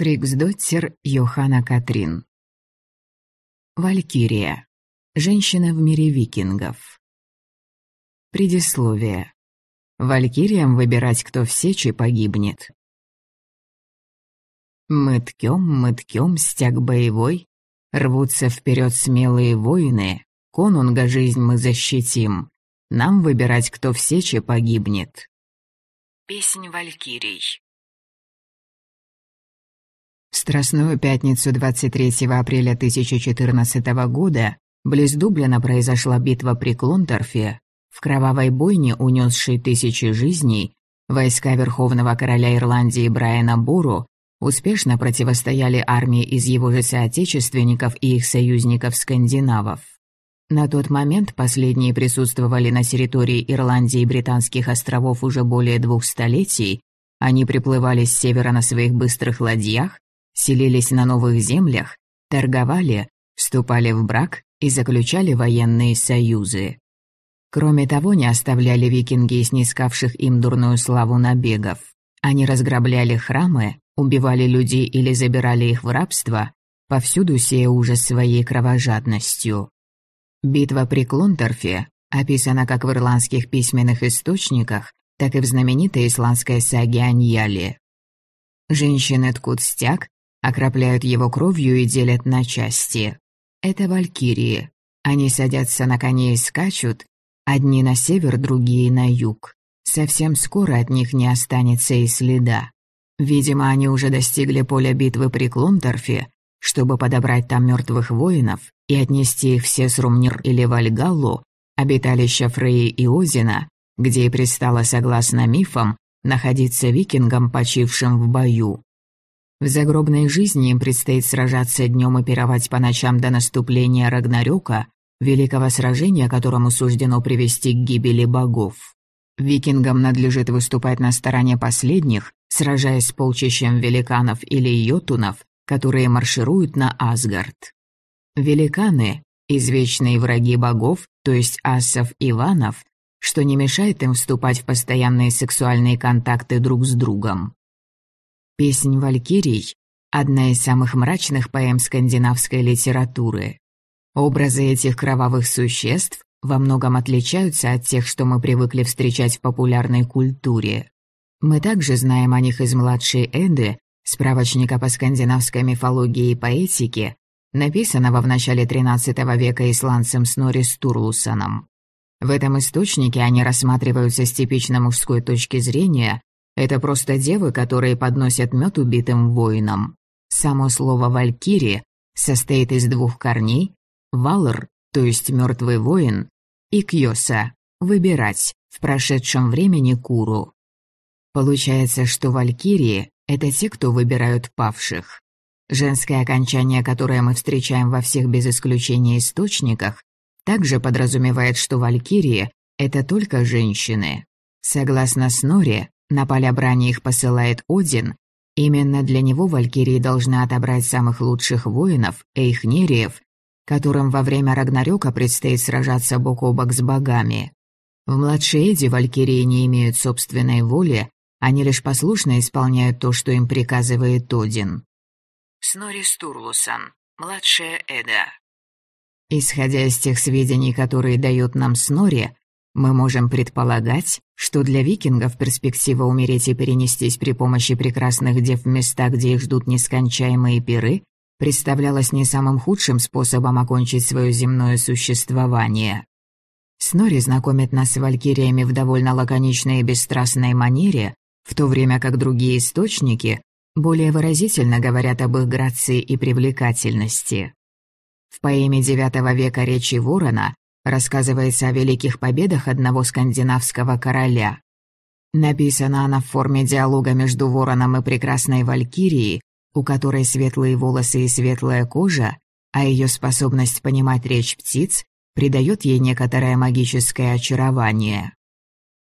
Фриксдоттер Йохана Катрин. Валькирия. Женщина в мире викингов. Предисловие. Валькириям выбирать, кто в сечи погибнет. Мы ткем, мы ткем, стяг боевой, Рвутся вперед смелые воины, Конунга жизнь мы защитим, Нам выбирать, кто в сечи погибнет. Песнь Валькирий. В Страстную пятницу 23 апреля 1014 года близ Дублина произошла битва при Клонторфе. В кровавой бойне, унесшей тысячи жизней, войска Верховного Короля Ирландии Брайана Буру успешно противостояли армии из его же соотечественников и их союзников-скандинавов. На тот момент последние присутствовали на территории Ирландии и Британских островов уже более двух столетий, они приплывали с севера на своих быстрых ладьях, селились на новых землях, торговали, вступали в брак и заключали военные союзы. Кроме того, не оставляли викинги, снискавших им дурную славу набегов. Они разграбляли храмы, убивали людей или забирали их в рабство, повсюду сея ужас своей кровожадностью. Битва при Клонторфе описана как в ирландских письменных источниках, так и в знаменитой исландской саге Аньяли. Женщины ткут стяг, окропляют его кровью и делят на части. Это валькирии. Они садятся на коней и скачут, одни на север, другие на юг. Совсем скоро от них не останется и следа. Видимо, они уже достигли поля битвы при Клунторфе, чтобы подобрать там мертвых воинов и отнести их все с Румнир или Вальгаллу, обиталище Фреи и Озина, где и пристало, согласно мифам, находиться викингам, почившим в бою. В загробной жизни им предстоит сражаться днем и пировать по ночам до наступления Рагнарёка, великого сражения, которому суждено привести к гибели богов. Викингам надлежит выступать на стороне последних, сражаясь с полчищем великанов или йотунов, которые маршируют на Асгард. Великаны – извечные враги богов, то есть асов и ванов, что не мешает им вступать в постоянные сексуальные контакты друг с другом. Песнь Валькирий – одна из самых мрачных поэм скандинавской литературы. Образы этих кровавых существ во многом отличаются от тех, что мы привыкли встречать в популярной культуре. Мы также знаем о них из младшей Эды, справочника по скандинавской мифологии и поэтике, написанного в начале XIII века исландцем Снори Стурлусоном. В этом источнике они рассматриваются с типично мужской точки зрения это просто девы, которые подносят мед убитым воинам. Само слово «валькирия» состоит из двух корней «валр», то есть мертвый воин, и «кьоса» — «выбирать», в прошедшем времени «куру». Получается, что валькирии — это те, кто выбирают павших. Женское окончание, которое мы встречаем во всех без исключения источниках, также подразумевает, что валькирии — это только женщины. Согласно Сноре, на поля брани их посылает Один. Именно для него валькирии должны отобрать самых лучших воинов, эйхнериев, которым во время Рагнарёка предстоит сражаться бок о бок с богами. В младшей Эде валькирии не имеют собственной воли, они лишь послушно исполняют то, что им приказывает Один. Снори Стурлусон, младшая Эда. Исходя из тех сведений, которые дает нам Снори, мы можем предполагать, что для викингов перспектива умереть и перенестись при помощи прекрасных дев в места, где их ждут нескончаемые пиры, представлялась не самым худшим способом окончить свое земное существование. Снори знакомит нас с валькириями в довольно лаконичной и бесстрастной манере, в то время как другие источники более выразительно говорят об их грации и привлекательности. В поэме IX века «Речи ворона» Рассказывается о великих победах одного скандинавского короля. Написана она в форме диалога между вороном и прекрасной валькирией, у которой светлые волосы и светлая кожа, а ее способность понимать речь птиц придает ей некоторое магическое очарование.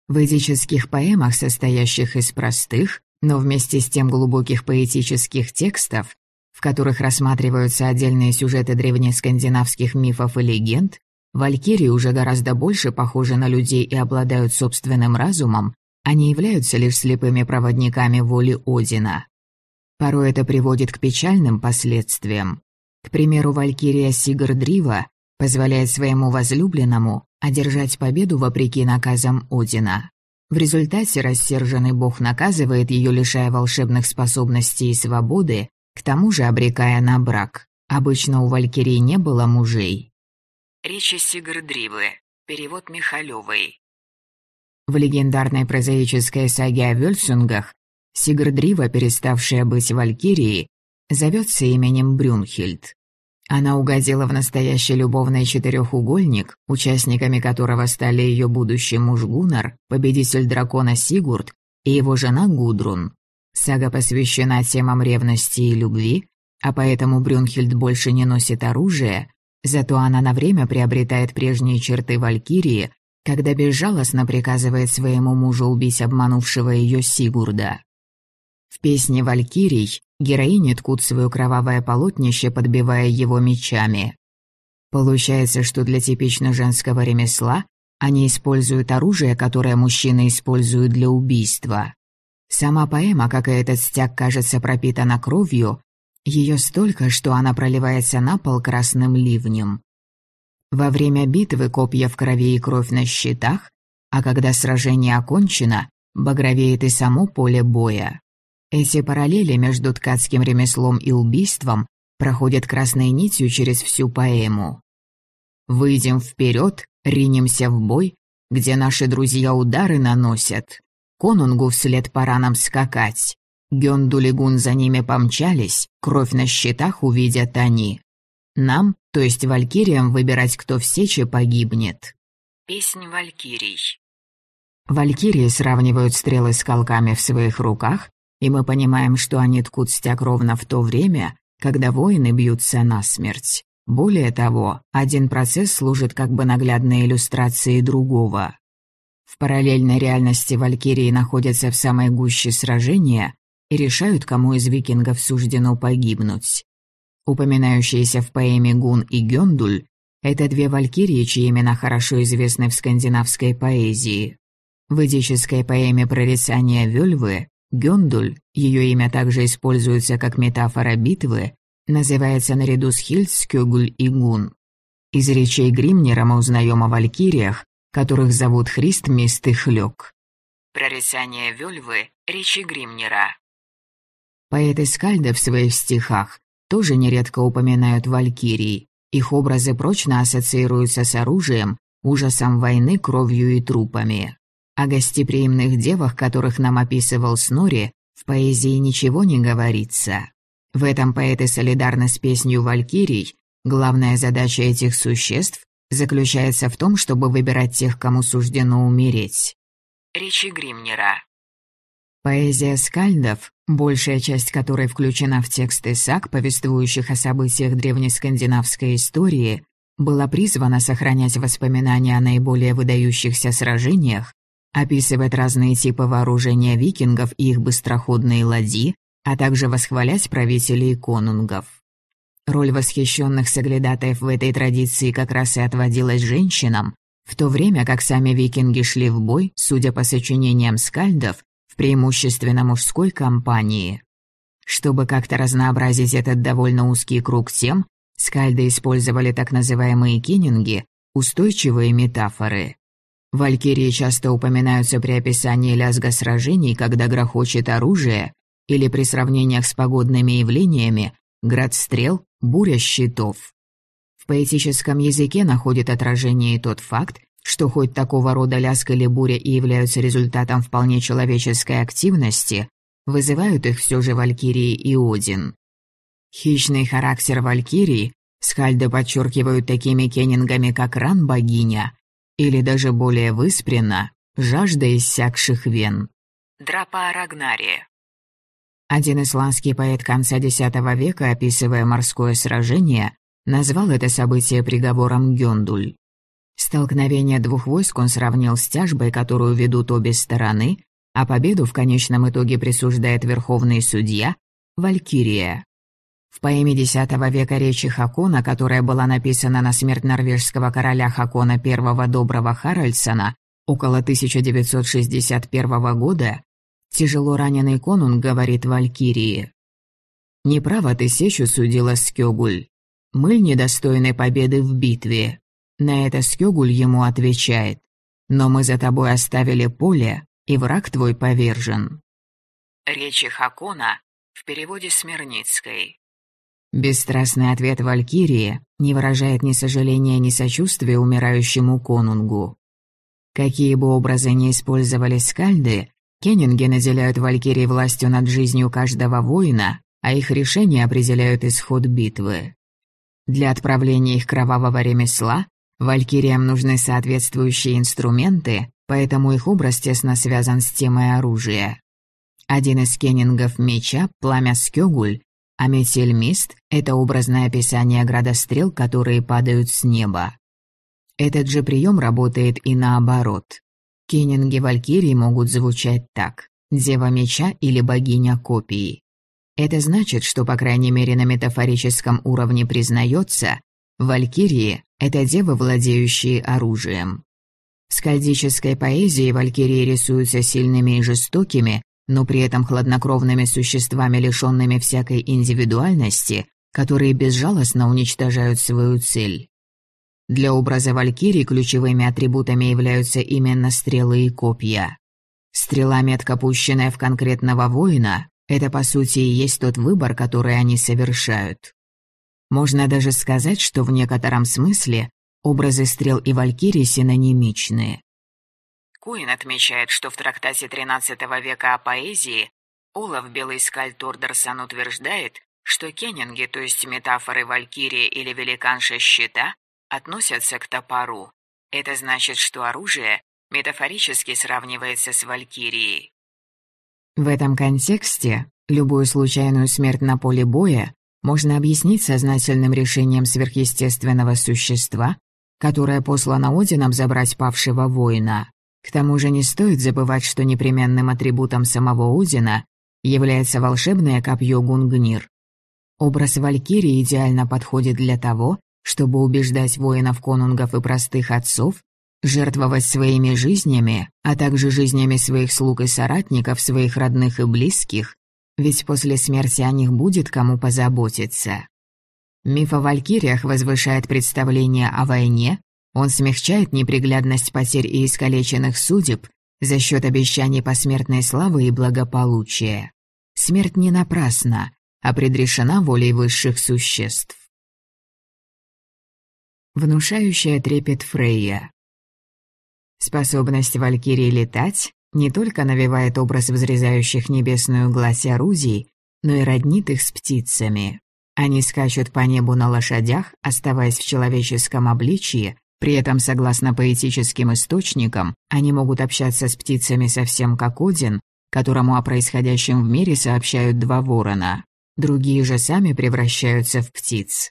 В эдических поэмах, состоящих из простых, но вместе с тем глубоких поэтических текстов, в которых рассматриваются отдельные сюжеты древнескандинавских мифов и легенд, Валькирии уже гораздо больше похожи на людей и обладают собственным разумом, они являются лишь слепыми проводниками воли Одина. Порой это приводит к печальным последствиям. К примеру, Валькирия Сигардрива позволяет своему возлюбленному одержать победу вопреки наказам Одина. В результате рассерженный бог наказывает ее, лишая волшебных способностей и свободы, к тому же обрекая на брак. Обычно у Валькирии не было мужей. Речи Сигрдривы. Перевод Михалёвой. В легендарной прозаической саге о Вельсунгах Сигрдрива, переставшая быть Валькирией, зовется именем Брюнхильд. Она угодила в настоящий любовный четырехугольник, участниками которого стали ее будущий муж Гуннар, победитель дракона Сигурд и его жена Гудрун. Сага посвящена темам ревности и любви, а поэтому Брюнхильд больше не носит оружие, зато она на время приобретает прежние черты Валькирии, когда безжалостно приказывает своему мужу убить обманувшего ее Сигурда. В песне «Валькирий» героини ткут свое кровавое полотнище, подбивая его мечами. Получается, что для типично женского ремесла они используют оружие, которое мужчины используют для убийства. Сама поэма, как и этот стяг, кажется пропитана кровью, ее столько, что она проливается на пол красным ливнем. Во время битвы копья в крови и кровь на щитах, а когда сражение окончено, багровеет и само поле боя. Эти параллели между ткацким ремеслом и убийством проходят красной нитью через всю поэму. «Выйдем вперед, ринемся в бой, где наши друзья удары наносят. Конунгу вслед пора нам скакать. Гёндулигун за ними помчались, кровь на щитах увидят они. Нам, то есть валькириям, выбирать, кто в сече погибнет». Песнь Валькирий. Валькирии сравнивают стрелы с колками в своих руках и мы понимаем, что они ткут стяг ровно в то время, когда воины бьются насмерть. Более того, один процесс служит как бы наглядной иллюстрацией другого. В параллельной реальности валькирии находятся в самой гуще сражения и решают, кому из викингов суждено погибнуть. Упоминающиеся в поэме Гун и Гёндуль – это две валькирии, чьи имена хорошо известны в скандинавской поэзии. В эдической поэме «Прорицание Вельвы» Гёндуль, ее имя также используется как метафора битвы, называется наряду с Хильдскёгуль и Гун. Из речей Гримнера мы узнаем о валькириях, которых зовут Христ, Мист и Хлёк. Прорицание Вельвы, речи Гримнера. Поэты Скальда в своих стихах тоже нередко упоминают валькирий. Их образы прочно ассоциируются с оружием, ужасом войны, кровью и трупами. О гостеприимных девах, которых нам описывал Снори, в поэзии ничего не говорится. В этом поэты солидарны с песнью «Валькирий». Главная задача этих существ заключается в том, чтобы выбирать тех, кому суждено умереть. Речи Гримнера. Поэзия скальдов, большая часть которой включена в тексты саг, повествующих о событиях древнескандинавской истории, была призвана сохранять воспоминания о наиболее выдающихся сражениях, описывать разные типы вооружения викингов и их быстроходные ладьи, а также восхвалять правителей конунгов. Роль восхищенных соглядатаев в этой традиции как раз и отводилась женщинам, в то время как сами викинги шли в бой, судя по сочинениям скальдов, преимущественно мужской компании. Чтобы как-то разнообразить этот довольно узкий круг тем, скальды использовали так называемые кеннинги, устойчивые метафоры. Валькирии часто упоминаются при описании лязга сражений, когда грохочет оружие, или при сравнениях с погодными явлениями град стрел, буря щитов. В поэтическом языке находит отражение и тот факт, что хоть такого рода лязг или буря и являются результатом вполне человеческой активности, вызывают их все же Валькирии и Один. Хищный характер Валькирии скальды подчеркивают такими кеннингами, как Ран-богиня, или даже более выспренно, жажда иссякших вен. Драпа Рагнари. Один исландский поэт конца X века, описывая морское сражение, назвал это событие приговором Гёндуль. Столкновение двух войск он сравнил с тяжбой, которую ведут обе стороны, а победу в конечном итоге присуждает верховный судья – Валькирия. В поэме X века речи Хакона, которая была написана на смерть норвежского короля Хакона I Доброго Харальдсона около 1961 года, тяжело раненый конунг говорит Валькирии. Неправо ты сечу судила Скёгуль. Мыль недостойны победы в битве. На это Скёгуль ему отвечает. Но мы за тобой оставили поле, и враг твой повержен. Речи Хакона в переводе Смирницкой. Бесстрастный ответ Валькирии не выражает ни сожаления, ни сочувствия умирающему конунгу. Какие бы образы ни использовали скальды, кеннинги наделяют Валькирии властью над жизнью каждого воина, а их решения определяют исход битвы. Для отправления их кровавого ремесла Валькириям нужны соответствующие инструменты, поэтому их образ тесно связан с темой оружия. Один из кеннингов меча – пламя Скёгуль, а метельмист – это образное описание градострел, которые падают с неба. Этот же прием работает и наоборот. Кеннинги Валькирии могут звучать так – Дева меча или богиня копии. Это значит, что, по крайней мере, на метафорическом уровне признается, Валькирии – это девы, владеющие оружием. В скальдической поэзии валькирии рисуются сильными и жестокими, но при этом хладнокровными существами, лишенными всякой индивидуальности, которые безжалостно уничтожают свою цель. Для образа валькирии ключевыми атрибутами являются именно стрелы и копья. Стрела, метко пущенная в конкретного воина, это по сути и есть тот выбор, который они совершают. Можно даже сказать, что в некотором смысле образы стрел и валькирий синонимичны. Куин отмечает, что в трактате XIII века о поэзии Олаф Белый Скальтордерсон утверждает, что кеннинги, то есть метафоры валькирии или великанша щита, относятся к топору. Это значит, что оружие метафорически сравнивается с валькирией. В этом контексте любую случайную смерть на поле боя можно объяснить сознательным решением сверхъестественного существа, которое послано Одином забрать павшего воина. К тому же не стоит забывать, что непременным атрибутом самого Одина является волшебное копье Гунгнир. Образ Валькирии идеально подходит для того, чтобы убеждать воинов-конунгов и простых отцов жертвовать своими жизнями, а также жизнями своих слуг и соратников, своих родных и близких, ведь после смерти о них будет кому позаботиться. Миф о валькириях возвышает представление о войне, он смягчает неприглядность потерь и искалеченных судеб за счет обещаний посмертной славы и благополучия. Смерть не напрасна, а предрешена волей высших существ. Внушающая трепет Фрейя. Способность Валькирии летать не только навевает образ взрезающих небесную гладь орудий, но и роднит их с птицами. Они скачут по небу на лошадях, оставаясь в человеческом обличье, при этом, согласно поэтическим источникам, они могут общаться с птицами совсем как Один, которому о происходящем в мире сообщают два ворона. Другие же сами превращаются в птиц.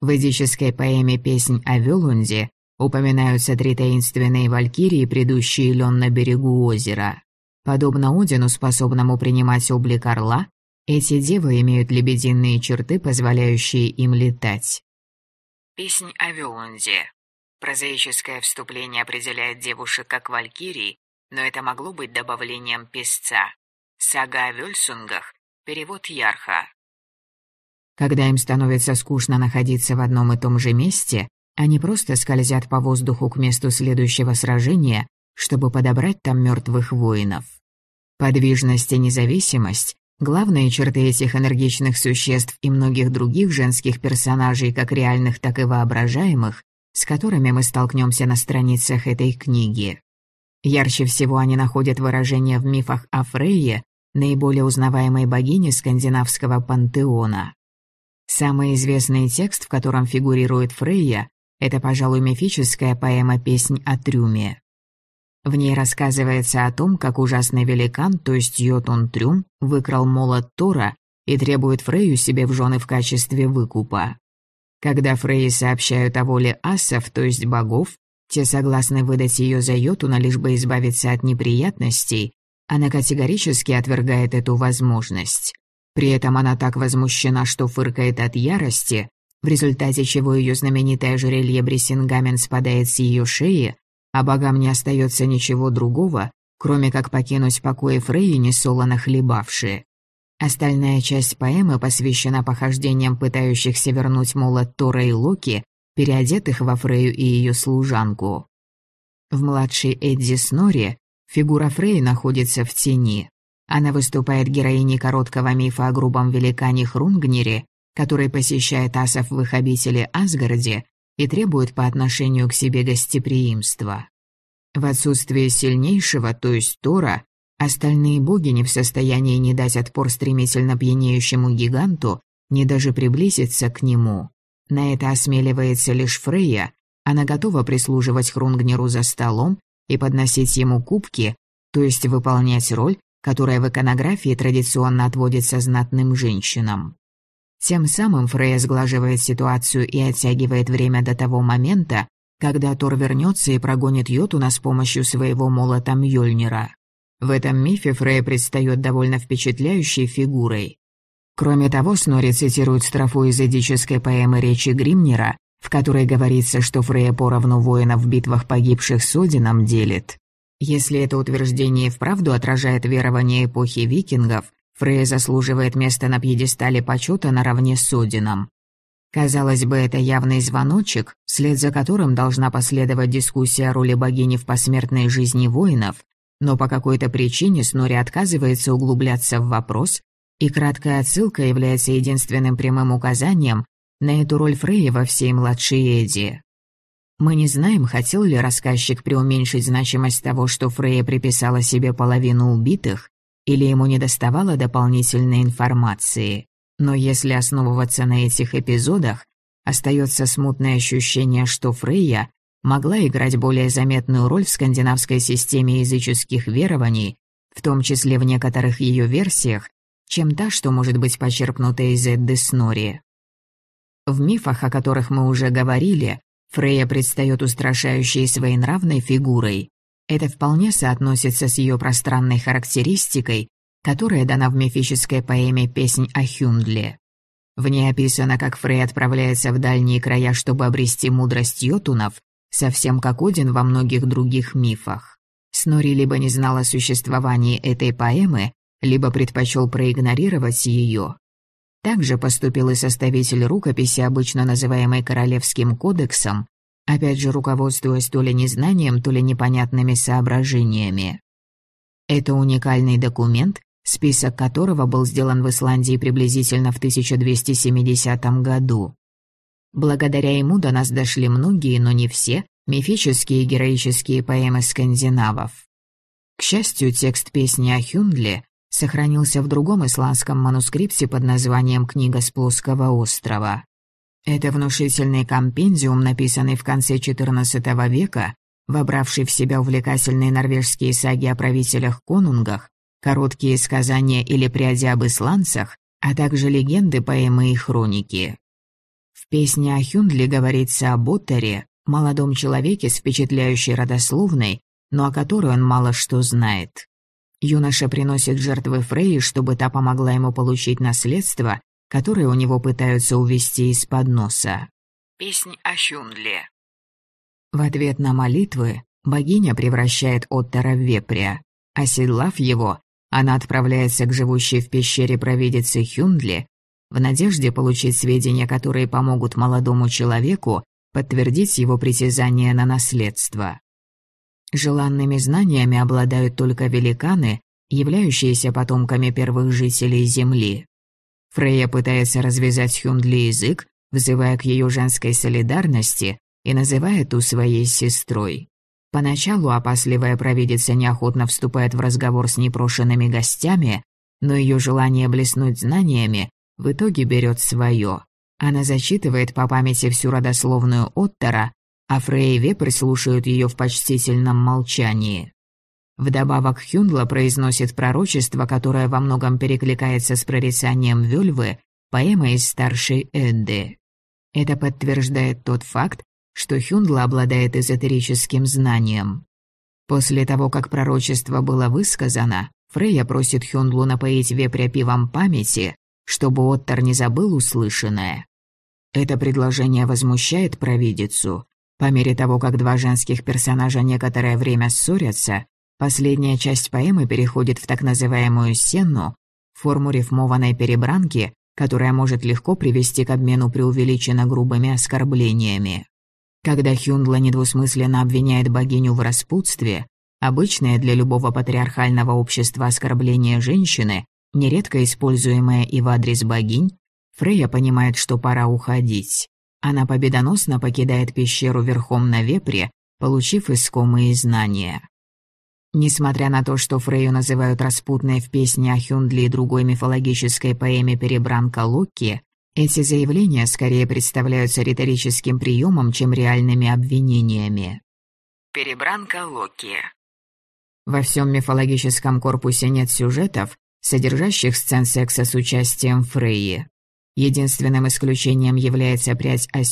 В ведической поэме «Песнь о Велунде» Упоминаются три таинственные валькирии, предыдущие лен на берегу озера. Подобно Одину, способному принимать облик орла, эти девы имеют лебединые черты, позволяющие им летать. Песнь о Вёлунде. Прозаическое вступление определяет девушек как валькирий, но это могло быть добавлением песца. Сага о Вельсунгах. Перевод Ярха. Когда им становится скучно находиться в одном и том же месте, они просто скользят по воздуху к месту следующего сражения, чтобы подобрать там мертвых воинов. Подвижность и независимость – главные черты этих энергичных существ и многих других женских персонажей, как реальных, так и воображаемых, с которыми мы столкнемся на страницах этой книги. Ярче всего они находят выражение в мифах о Фрейе, наиболее узнаваемой богине скандинавского пантеона. Самый известный текст, в котором фигурирует Фрейя, это, пожалуй, мифическая поэма «Песнь о трюме». В ней рассказывается о том, как ужасный великан, то есть Йотун Трюм, выкрал молот Тора и требует Фрейю себе в жены в качестве выкупа. Когда Фрейи сообщают о воле асов, то есть богов, те согласны выдать ее за Йотуна, лишь бы избавиться от неприятностей, она категорически отвергает эту возможность. При этом она так возмущена, что фыркает от ярости, в результате чего ее знаменитое ожерелье Брессингамен спадает с ее шеи, а богам не остается ничего другого, кроме как покинуть покои Фрейи, несолоно хлебавшие. Остальная часть поэмы посвящена похождениям пытающихся вернуть молот Тора и Локи, переодетых во Фрею и ее служанку. В младшей Эдди Снори фигура Фрей находится в тени. Она выступает героиней короткого мифа о грубом великане Хрунгнере, который посещает асов в их обители Асгарде и требует по отношению к себе гостеприимства. В отсутствие сильнейшего, то есть Тора, Остальные боги не в состоянии не дать отпор стремительно пьянеющему гиганту, не даже приблизиться к нему. На это осмеливается лишь Фрейя, она готова прислуживать Хрунгнеру за столом и подносить ему кубки, то есть выполнять роль, которая в иконографии традиционно отводится знатным женщинам. Тем самым Фрейя сглаживает ситуацию и оттягивает время до того момента, когда Тор вернется и прогонит Йотуна с помощью своего молота Мьёльнира. В этом мифе Фрей предстает довольно впечатляющей фигурой. Кроме того, Снори цитирует строфу из эдической поэмы «Речи Гримнера», в которой говорится, что Фрея поровну воинов в битвах погибших с Одином делит. Если это утверждение вправду отражает верование эпохи викингов, Фрея заслуживает места на пьедестале почета наравне с Одином. Казалось бы, это явный звоночек, вслед за которым должна последовать дискуссия о роли богини в посмертной жизни воинов, но по какой-то причине Снори отказывается углубляться в вопрос, и краткая отсылка является единственным прямым указанием на эту роль Фрея во всей младшей Эдди. Мы не знаем, хотел ли рассказчик преуменьшить значимость того, что Фрея приписала себе половину убитых, или ему не доставало дополнительной информации. Но если основываться на этих эпизодах, остается смутное ощущение, что Фрейя могла играть более заметную роль в скандинавской системе языческих верований, в том числе в некоторых ее версиях, чем та, что может быть почерпнута из Эдды Снори. В мифах, о которых мы уже говорили, Фрейя предстает устрашающей своенравной фигурой. Это вполне соотносится с ее пространной характеристикой, которая дана в мифической поэме «Песнь о Хюндле». В ней описано, как Фрей отправляется в дальние края, чтобы обрести мудрость йотунов, совсем как Один во многих других мифах. Снори либо не знал о существовании этой поэмы, либо предпочел проигнорировать ее. Также поступил и составитель рукописи, обычно называемой Королевским кодексом, опять же руководствуясь то ли незнанием, то ли непонятными соображениями. Это уникальный документ, список которого был сделан в Исландии приблизительно в 1270 году. Благодаря ему до нас дошли многие, но не все, мифические и героические поэмы скандинавов. К счастью, текст песни о Хюндле сохранился в другом исландском манускрипте под названием «Книга с плоского острова». Это внушительный компендиум, написанный в конце XIV века, вобравший в себя увлекательные норвежские саги о правителях-конунгах, короткие сказания или пряди об исландцах, а также легенды, поэмы и хроники. В песне о Хюндли говорится об Оттере, молодом человеке с впечатляющей родословной, но о которой он мало что знает. Юноша приносит жертвы Фрейи, чтобы та помогла ему получить наследство, которое у него пытаются увести из-под носа. Песнь о Хюндле. В ответ на молитвы богиня превращает Оттера в вепря. Оседлав его, она отправляется к живущей в пещере провидице Хюндли, в надежде получить сведения, которые помогут молодому человеку подтвердить его притязание на наследство. Желанными знаниями обладают только великаны, являющиеся потомками первых жителей Земли. Фрейя пытается развязать Хюндли язык, вызывая к ее женской солидарности и называя ту своей сестрой. Поначалу опасливая провидица неохотно вступает в разговор с непрошенными гостями, но ее желание блеснуть знаниями в итоге берет свое. Она зачитывает по памяти всю родословную Оттера, а Фрей и Вепрь слушают ее в почтительном молчании. Вдобавок Хюндла произносит пророчество, которое во многом перекликается с прорицанием Вельвы, поэма из старшей Эдды. Это подтверждает тот факт, что Хюндла обладает эзотерическим знанием. После того, как пророчество было высказано, Фрейя просит Хюндлу напоить вепря пивом памяти, чтобы Оттер не забыл услышанное. Это предложение возмущает провидицу. По мере того, как два женских персонажа некоторое время ссорятся, последняя часть поэмы переходит в так называемую сенну, форму рифмованной перебранки, которая может легко привести к обмену преувеличенно грубыми оскорблениями. Когда Хюндла недвусмысленно обвиняет богиню в распутстве, обычное для любого патриархального общества оскорбление женщины, нередко используемое и в адрес богинь, Фрейя понимает, что пора уходить. Она победоносно покидает пещеру верхом на вепре, получив искомые знания. Несмотря на то, что Фрейю называют распутной в песне о Хюндли и другой мифологической поэме «Перебранка Локи», эти заявления скорее представляются риторическим приемом, чем реальными обвинениями. Перебранка Локи Во всем мифологическом корпусе нет сюжетов, содержащих сцен секса с участием Фрейи. Единственным исключением является прядь о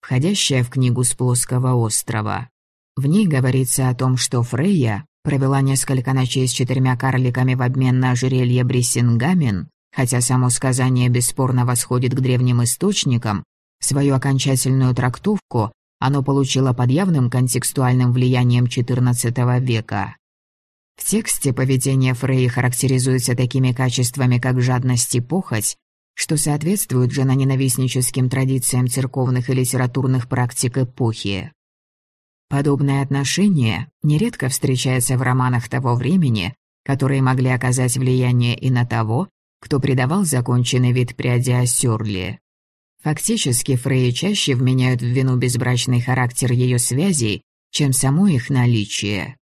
входящая в книгу с плоского острова. В ней говорится о том, что Фрейя провела несколько ночей с четырьмя карликами в обмен на ожерелье Бриссингамен, хотя само сказание бесспорно восходит к древним источникам, свою окончательную трактовку оно получило под явным контекстуальным влиянием XIV века. В тексте поведение Фрейи характеризуется такими качествами, как жадность и похоть, что соответствует женоненавистническим традициям церковных и литературных практик эпохи. Подобное отношение нередко встречается в романах того времени, которые могли оказать влияние и на того, кто придавал законченный вид пряди Осёрли. Фактически Фрейи чаще вменяют в вину безбрачный характер ее связей, чем само их наличие.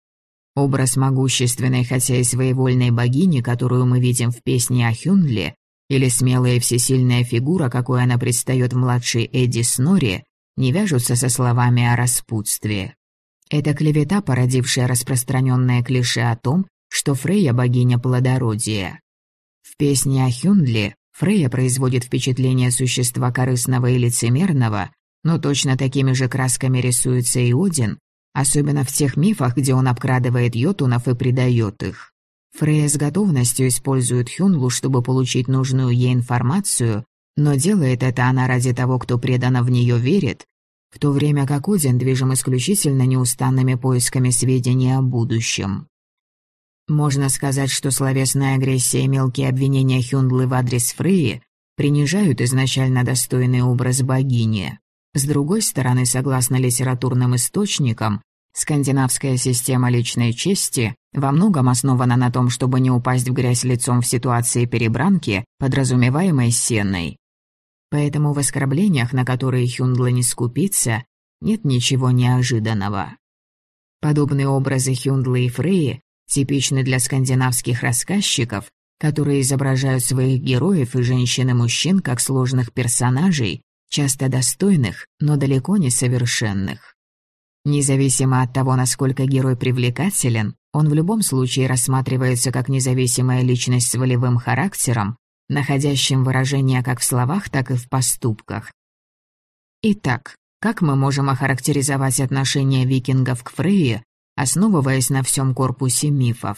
Образ могущественной, хотя и своевольной богини, которую мы видим в песне о Хюнле, или смелая и всесильная фигура, какой она предстает в младшей Эдди Снори, не вяжутся со словами о распутстве. Это клевета, породившая распространенное клише о том, что Фрейя – богиня плодородия. В песне о Хюндле Фрейя производит впечатление существа корыстного и лицемерного, но точно такими же красками рисуется и Один, особенно в тех мифах, где он обкрадывает йотунов и предает их. Фрея с готовностью использует Хюнлу, чтобы получить нужную ей информацию, но делает это она ради того, кто преданно в нее верит, в то время как Один движим исключительно неустанными поисками сведений о будущем. Можно сказать, что словесная агрессия и мелкие обвинения Хюндлы в адрес Фреи принижают изначально достойный образ богини. С другой стороны, согласно литературным источникам, Скандинавская система личной чести во многом основана на том, чтобы не упасть в грязь лицом в ситуации перебранки, подразумеваемой сенной. Поэтому в оскорблениях, на которые Хюндла не скупится, нет ничего неожиданного. Подобные образы Хюндлы и Фреи типичны для скандинавских рассказчиков, которые изображают своих героев и женщин и мужчин как сложных персонажей, часто достойных, но далеко не совершенных. Независимо от того, насколько герой привлекателен, он в любом случае рассматривается как независимая личность с волевым характером, находящим выражение как в словах, так и в поступках. Итак, как мы можем охарактеризовать отношение викингов к Фрейе, основываясь на всем корпусе мифов?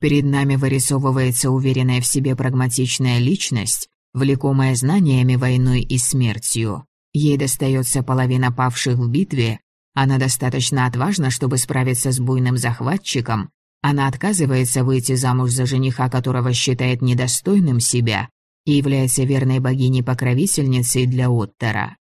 Перед нами вырисовывается уверенная в себе прагматичная личность, влекомая знаниями войной и смертью. Ей достается половина павших в битве, она достаточно отважна, чтобы справиться с буйным захватчиком. Она отказывается выйти замуж за жениха, которого считает недостойным себя, и является верной богиней-покровительницей для Оттера.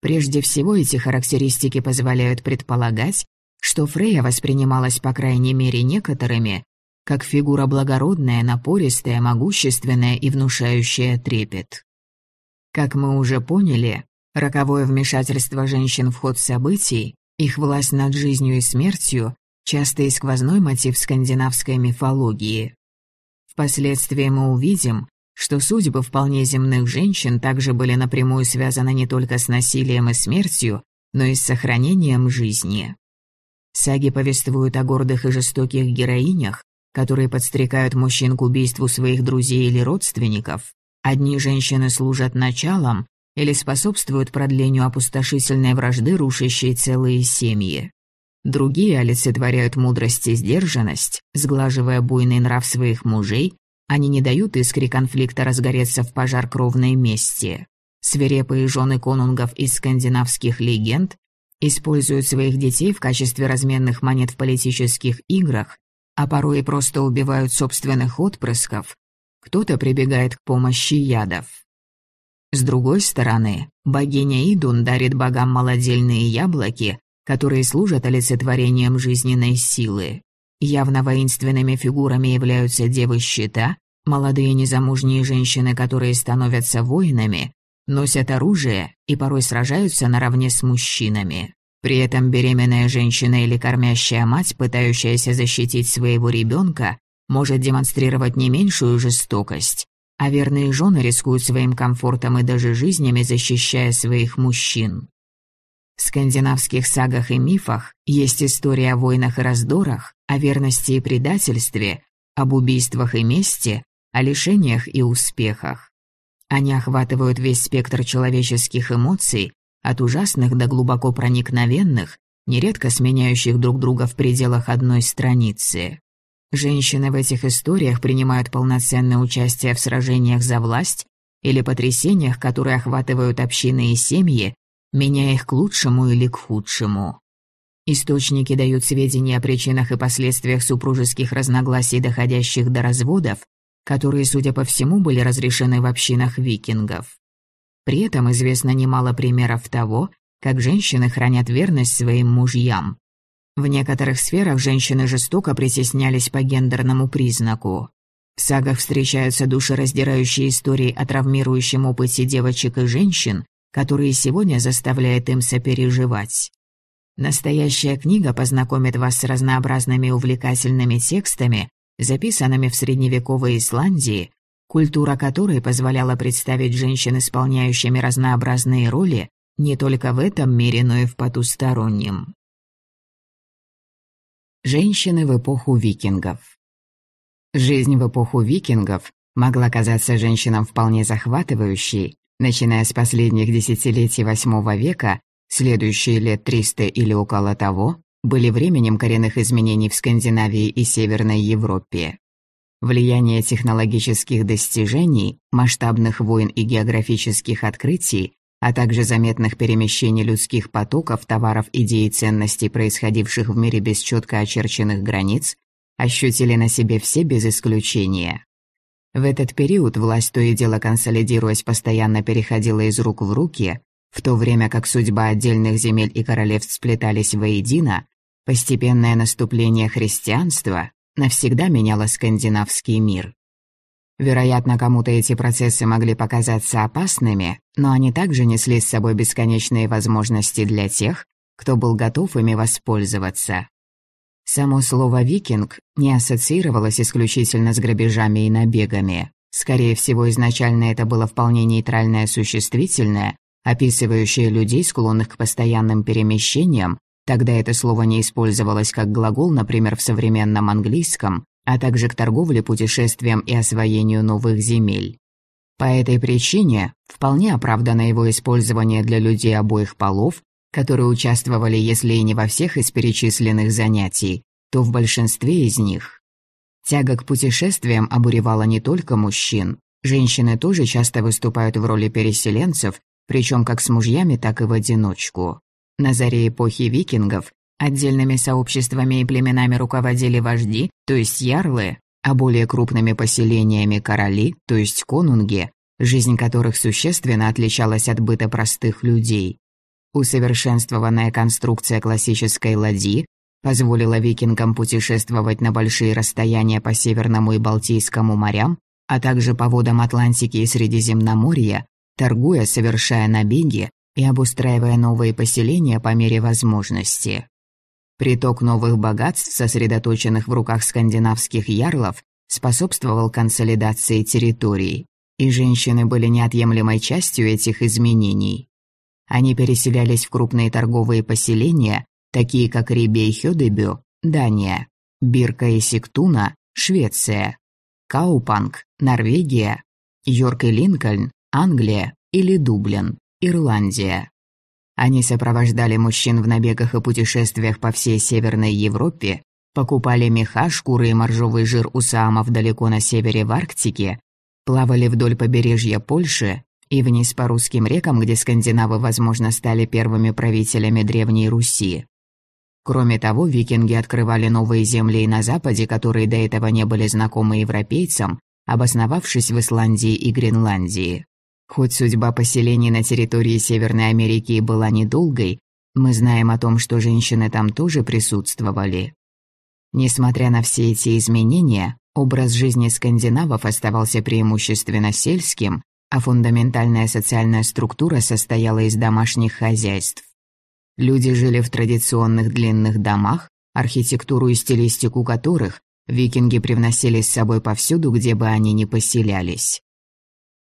Прежде всего, эти характеристики позволяют предполагать, что Фрейя воспринималась, по крайней мере, некоторыми, как фигура благородная, напористая, могущественная и внушающая трепет. Как мы уже поняли, Роковое вмешательство женщин в ход событий, их власть над жизнью и смертью – часто и сквозной мотив скандинавской мифологии. Впоследствии мы увидим, что судьбы вполне земных женщин также были напрямую связаны не только с насилием и смертью, но и с сохранением жизни. Саги повествуют о гордых и жестоких героинях, которые подстрекают мужчин к убийству своих друзей или родственников. Одни женщины служат началом, или способствуют продлению опустошительной вражды, рушащей целые семьи. Другие олицетворяют мудрость и сдержанность, сглаживая буйный нрав своих мужей, они не дают искре конфликта разгореться в пожар кровной мести. Свирепые жены конунгов из скандинавских легенд используют своих детей в качестве разменных монет в политических играх, а порой и просто убивают собственных отпрысков, кто-то прибегает к помощи ядов. С другой стороны, богиня Идун дарит богам молодельные яблоки, которые служат олицетворением жизненной силы. Явно воинственными фигурами являются девы щита, молодые незамужние женщины, которые становятся воинами, носят оружие и порой сражаются наравне с мужчинами. При этом беременная женщина или кормящая мать, пытающаяся защитить своего ребенка, может демонстрировать не меньшую жестокость, а верные жены рискуют своим комфортом и даже жизнями, защищая своих мужчин. В скандинавских сагах и мифах есть история о войнах и раздорах, о верности и предательстве, об убийствах и мести, о лишениях и успехах. Они охватывают весь спектр человеческих эмоций, от ужасных до глубоко проникновенных, нередко сменяющих друг друга в пределах одной страницы. Женщины в этих историях принимают полноценное участие в сражениях за власть или потрясениях, которые охватывают общины и семьи, меняя их к лучшему или к худшему. Источники дают сведения о причинах и последствиях супружеских разногласий, доходящих до разводов, которые, судя по всему, были разрешены в общинах викингов. При этом известно немало примеров того, как женщины хранят верность своим мужьям. В некоторых сферах женщины жестоко притеснялись по гендерному признаку. В сагах встречаются душераздирающие истории о травмирующем опыте девочек и женщин, которые сегодня заставляют им сопереживать. Настоящая книга познакомит вас с разнообразными увлекательными текстами, записанными в средневековой Исландии, культура которой позволяла представить женщин, исполняющими разнообразные роли, не только в этом мире, но и в потустороннем. Женщины в эпоху викингов Жизнь в эпоху викингов могла казаться женщинам вполне захватывающей, Начиная с последних десятилетий восьмого века, следующие лет 300 или около того, были временем коренных изменений в Скандинавии и Северной Европе. Влияние технологических достижений, масштабных войн и географических открытий, а также заметных перемещений людских потоков, товаров, идей и ценностей, происходивших в мире без четко очерченных границ, ощутили на себе все без исключения. В этот период власть то и дело консолидируясь постоянно переходила из рук в руки, в то время как судьба отдельных земель и королевств сплетались воедино, постепенное наступление христианства навсегда меняло скандинавский мир. Вероятно, кому-то эти процессы могли показаться опасными, но они также несли с собой бесконечные возможности для тех, кто был готов ими воспользоваться. Само слово «викинг» не ассоциировалось исключительно с грабежами и набегами. Скорее всего, изначально это было вполне нейтральное существительное, описывающее людей, склонных к постоянным перемещениям, тогда это слово не использовалось как глагол, например, в современном английском, а также к торговле, путешествиям и освоению новых земель. По этой причине вполне оправдано его использование для людей обоих полов, которые участвовали, если и не во всех из перечисленных занятий, то в большинстве из них. Тяга к путешествиям обуревала не только мужчин. Женщины тоже часто выступают в роли переселенцев, причем как с мужьями, так и в одиночку. На заре эпохи викингов отдельными сообществами и племенами руководили вожди, то есть ярлы, а более крупными поселениями короли, то есть конунги, жизнь которых существенно отличалась от быта простых людей. Усовершенствованная конструкция классической ладьи позволила викингам путешествовать на большие расстояния по Северному и Балтийскому морям, а также по водам Атлантики и Средиземноморья, торгуя, совершая набеги и обустраивая новые поселения по мере возможности. Приток новых богатств, сосредоточенных в руках скандинавских ярлов, способствовал консолидации территорий, и женщины были неотъемлемой частью этих изменений. Они переселялись в крупные торговые поселения, такие как Рибе Хёдебю, Дания, Бирка и Сиктуна, Швеция, Каупанг, Норвегия, Йорк и Линкольн, Англия или Дублин, Ирландия. Они сопровождали мужчин в набегах и путешествиях по всей Северной Европе, покупали меха, шкуры и моржовый жир у саамов далеко на севере в Арктике, плавали вдоль побережья Польши, и вниз по русским рекам, где скандинавы, возможно, стали первыми правителями Древней Руси. Кроме того, викинги открывали новые земли и на Западе, которые до этого не были знакомы европейцам, обосновавшись в Исландии и Гренландии. Хоть судьба поселений на территории Северной Америки и была недолгой, мы знаем о том, что женщины там тоже присутствовали. Несмотря на все эти изменения, образ жизни скандинавов оставался преимущественно сельским, а фундаментальная социальная структура состояла из домашних хозяйств. Люди жили в традиционных длинных домах, архитектуру и стилистику которых викинги привносили с собой повсюду, где бы они ни поселялись.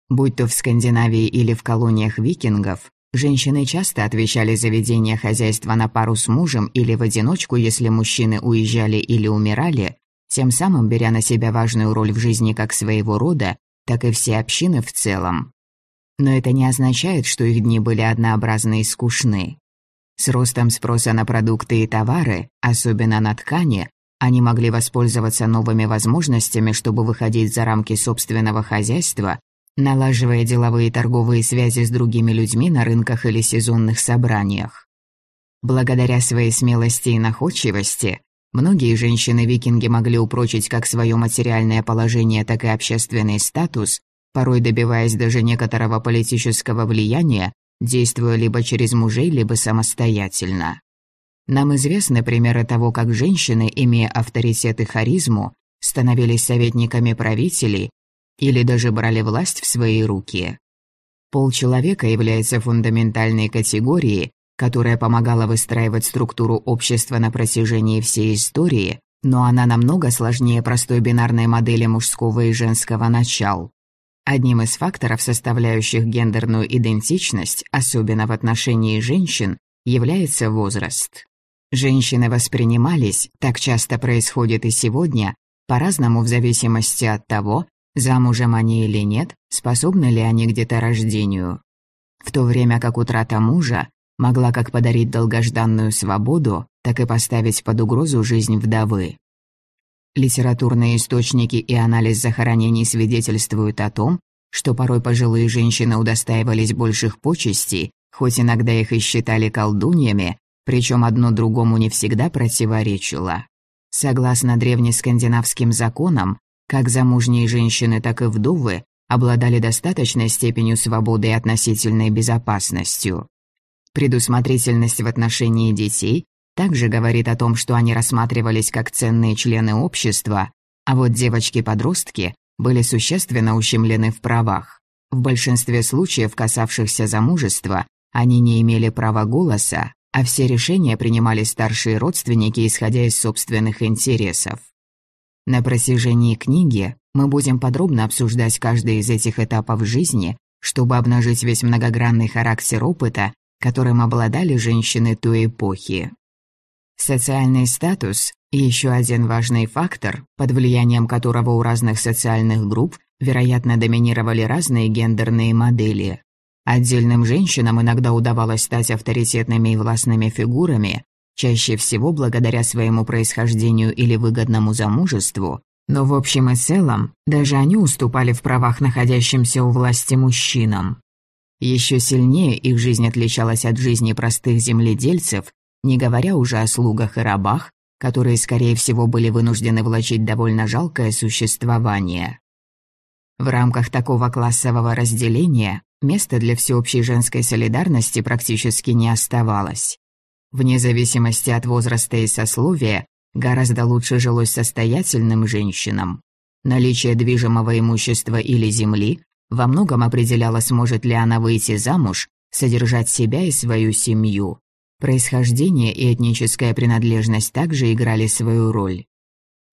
Будь то в Скандинавии или в колониях викингов, женщины часто отвечали за ведение хозяйства на пару с мужем или в одиночку, если мужчины уезжали или умирали, тем самым беря на себя важную роль в жизни как своего рода, так и все общины в целом. Но это не означает, что их дни были однообразны и скучны. С ростом спроса на продукты и товары, особенно на ткани, они могли воспользоваться новыми возможностями, чтобы выходить за рамки собственного хозяйства налаживая деловые и торговые связи с другими людьми на рынках или сезонных собраниях. Благодаря своей смелости и находчивости, многие женщины-викинги могли упрочить как свое материальное положение, так и общественный статус, порой добиваясь даже некоторого политического влияния, действуя либо через мужей, либо самостоятельно. Нам известны примеры того, как женщины, имея авторитет и харизму, становились советниками правителей или даже брали власть в свои руки. Пол человека является фундаментальной категорией, которая помогала выстраивать структуру общества на протяжении всей истории, но она намного сложнее простой бинарной модели мужского и женского начал. Одним из факторов, составляющих гендерную идентичность, особенно в отношении женщин, является возраст. Женщины воспринимались, так часто происходит и сегодня, по-разному в зависимости от того, Замужем они или нет, способны ли они к деторождению. В то время как утрата мужа могла как подарить долгожданную свободу, так и поставить под угрозу жизнь вдовы. Литературные источники и анализ захоронений свидетельствуют о том, что порой пожилые женщины удостаивались больших почестей, хоть иногда их и считали колдуньями, причем одно другому не всегда противоречило. Согласно древнескандинавским законам, как замужние женщины, так и вдовы обладали достаточной степенью свободы и относительной безопасностью. Предусмотрительность в отношении детей также говорит о том, что они рассматривались как ценные члены общества, а вот девочки-подростки были существенно ущемлены в правах. В большинстве случаев, касавшихся замужества, они не имели права голоса, а все решения принимали старшие родственники, исходя из собственных интересов. На протяжении книги мы будем подробно обсуждать каждый из этих этапов жизни, чтобы обнажить весь многогранный характер опыта, которым обладали женщины той эпохи. Социальный статус – еще один важный фактор, под влиянием которого у разных социальных групп, вероятно, доминировали разные гендерные модели. Отдельным женщинам иногда удавалось стать авторитетными и властными фигурами, чаще всего благодаря своему происхождению или выгодному замужеству, но в общем и целом даже они уступали в правах находящимся у власти мужчинам. Еще сильнее их жизнь отличалась от жизни простых земледельцев, не говоря уже о слугах и рабах, которые, скорее всего, были вынуждены влачить довольно жалкое существование. В рамках такого классового разделения места для всеобщей женской солидарности практически не оставалось. Вне зависимости от возраста и сословия, гораздо лучше жилось состоятельным женщинам. Наличие движимого имущества или земли во многом определяло, сможет ли она выйти замуж, содержать себя и свою семью. Происхождение и этническая принадлежность также играли свою роль.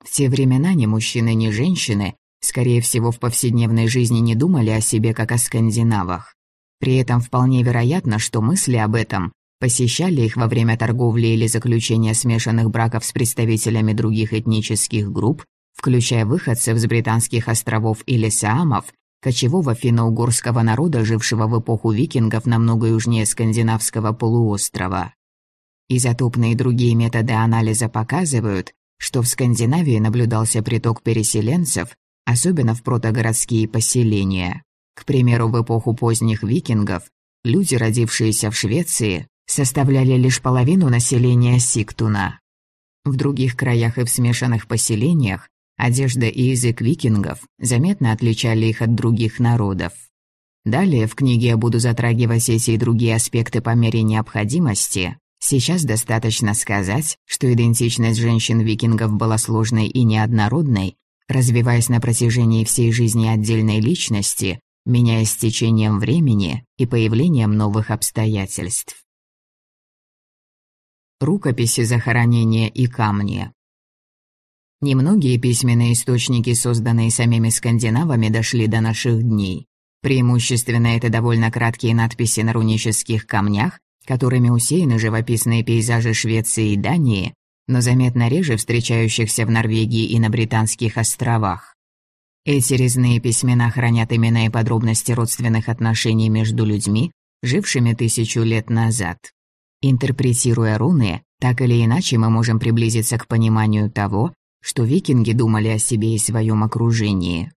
В те времена ни мужчины, ни женщины, скорее всего, в повседневной жизни не думали о себе как о скандинавах. При этом вполне вероятно, что мысли об этом посещали их во время торговли или заключения смешанных браков с представителями других этнических групп, включая выходцев с британских островов или саамов, кочевого финно-угорского народа, жившего в эпоху викингов намного южнее скандинавского полуострова. Изотопные и другие методы анализа показывают, что в Скандинавии наблюдался приток переселенцев, особенно в протогородские поселения. К примеру, в эпоху поздних викингов люди, родившиеся в Швеции, составляли лишь половину населения Сиктуна. В других краях и в смешанных поселениях Одежда и язык викингов заметно отличали их от других народов. Далее в книге я буду затрагивать эти и другие аспекты по мере необходимости. Сейчас достаточно сказать, что идентичность женщин-викингов была сложной и неоднородной, развиваясь на протяжении всей жизни отдельной личности, меняясь с течением времени и появлением новых обстоятельств. Рукописи захоронения и камни Немногие письменные источники, созданные самими скандинавами, дошли до наших дней. Преимущественно это довольно краткие надписи на рунических камнях, которыми усеяны живописные пейзажи Швеции и Дании, но заметно реже встречающихся в Норвегии и на Британских островах. Эти резные письмена хранят имена и подробности родственных отношений между людьми, жившими тысячу лет назад. Интерпретируя руны, так или иначе мы можем приблизиться к пониманию того, что викинги думали о себе и своем окружении.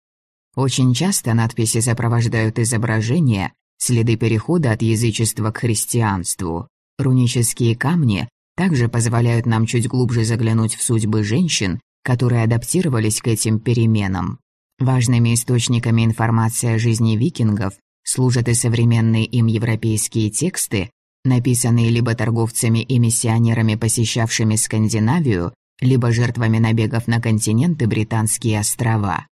Очень часто надписи сопровождают изображения, следы перехода от язычества к христианству. Рунические камни также позволяют нам чуть глубже заглянуть в судьбы женщин, которые адаптировались к этим переменам. Важными источниками информации о жизни викингов служат и современные им европейские тексты, написанные либо торговцами и миссионерами, посещавшими Скандинавию, либо жертвами набегов на континенты Британские острова.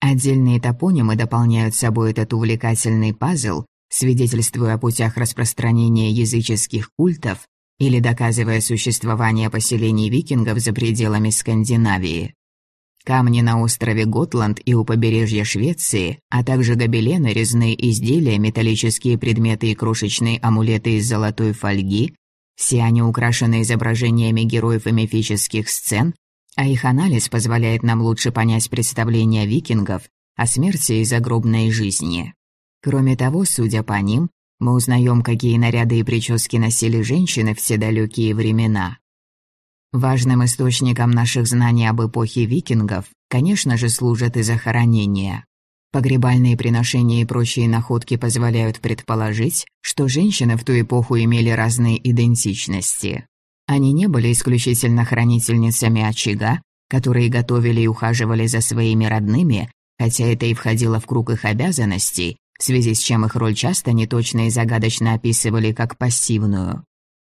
Отдельные топонимы дополняют собой этот увлекательный пазл, свидетельствуя о путях распространения языческих культов или доказывая существование поселений викингов за пределами Скандинавии. Камни на острове Готланд и у побережья Швеции, а также гобелены, резные изделия, металлические предметы и крошечные амулеты из золотой фольги, все они украшены изображениями героев и мифических сцен, а их анализ позволяет нам лучше понять представления викингов о смерти и загробной жизни. Кроме того, судя по ним, мы узнаем, какие наряды и прически носили женщины в те далекие времена. Важным источником наших знаний об эпохе викингов, конечно же, служат и захоронения. Погребальные приношения и прочие находки позволяют предположить, что женщины в ту эпоху имели разные идентичности. Они не были исключительно хранительницами очага, которые готовили и ухаживали за своими родными, хотя это и входило в круг их обязанностей, в связи с чем их роль часто неточно и загадочно описывали как пассивную.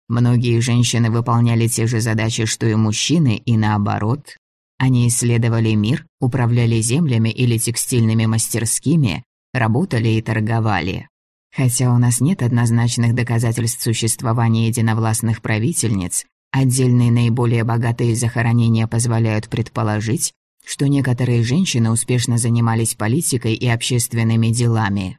Многие женщины выполняли те же задачи, что и мужчины, и наоборот. Они исследовали мир, управляли землями или текстильными мастерскими, работали и торговали. Хотя у нас нет однозначных доказательств существования единовластных правительниц, отдельные наиболее богатые захоронения позволяют предположить, что некоторые женщины успешно занимались политикой и общественными делами.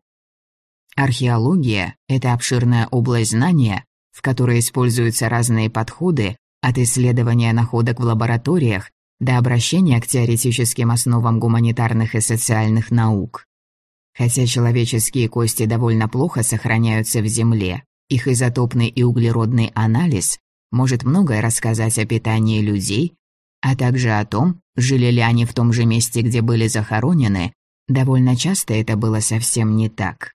Археология – это обширная область знания, в которой используются разные подходы от исследования находок в лабораториях до обращения к теоретическим основам гуманитарных и социальных наук. Хотя человеческие кости довольно плохо сохраняются в Земле, их изотопный и углеродный анализ может многое рассказать о питании людей, а также о том, жили ли они в том же месте, где были захоронены, довольно часто это было совсем не так.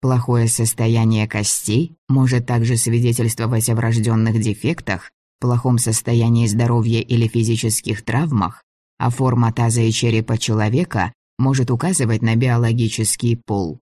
Плохое состояние костей может также свидетельствовать о врожденных дефектах, плохом состоянии здоровья или физических травмах, а форма таза и черепа человека может указывать на биологический пол.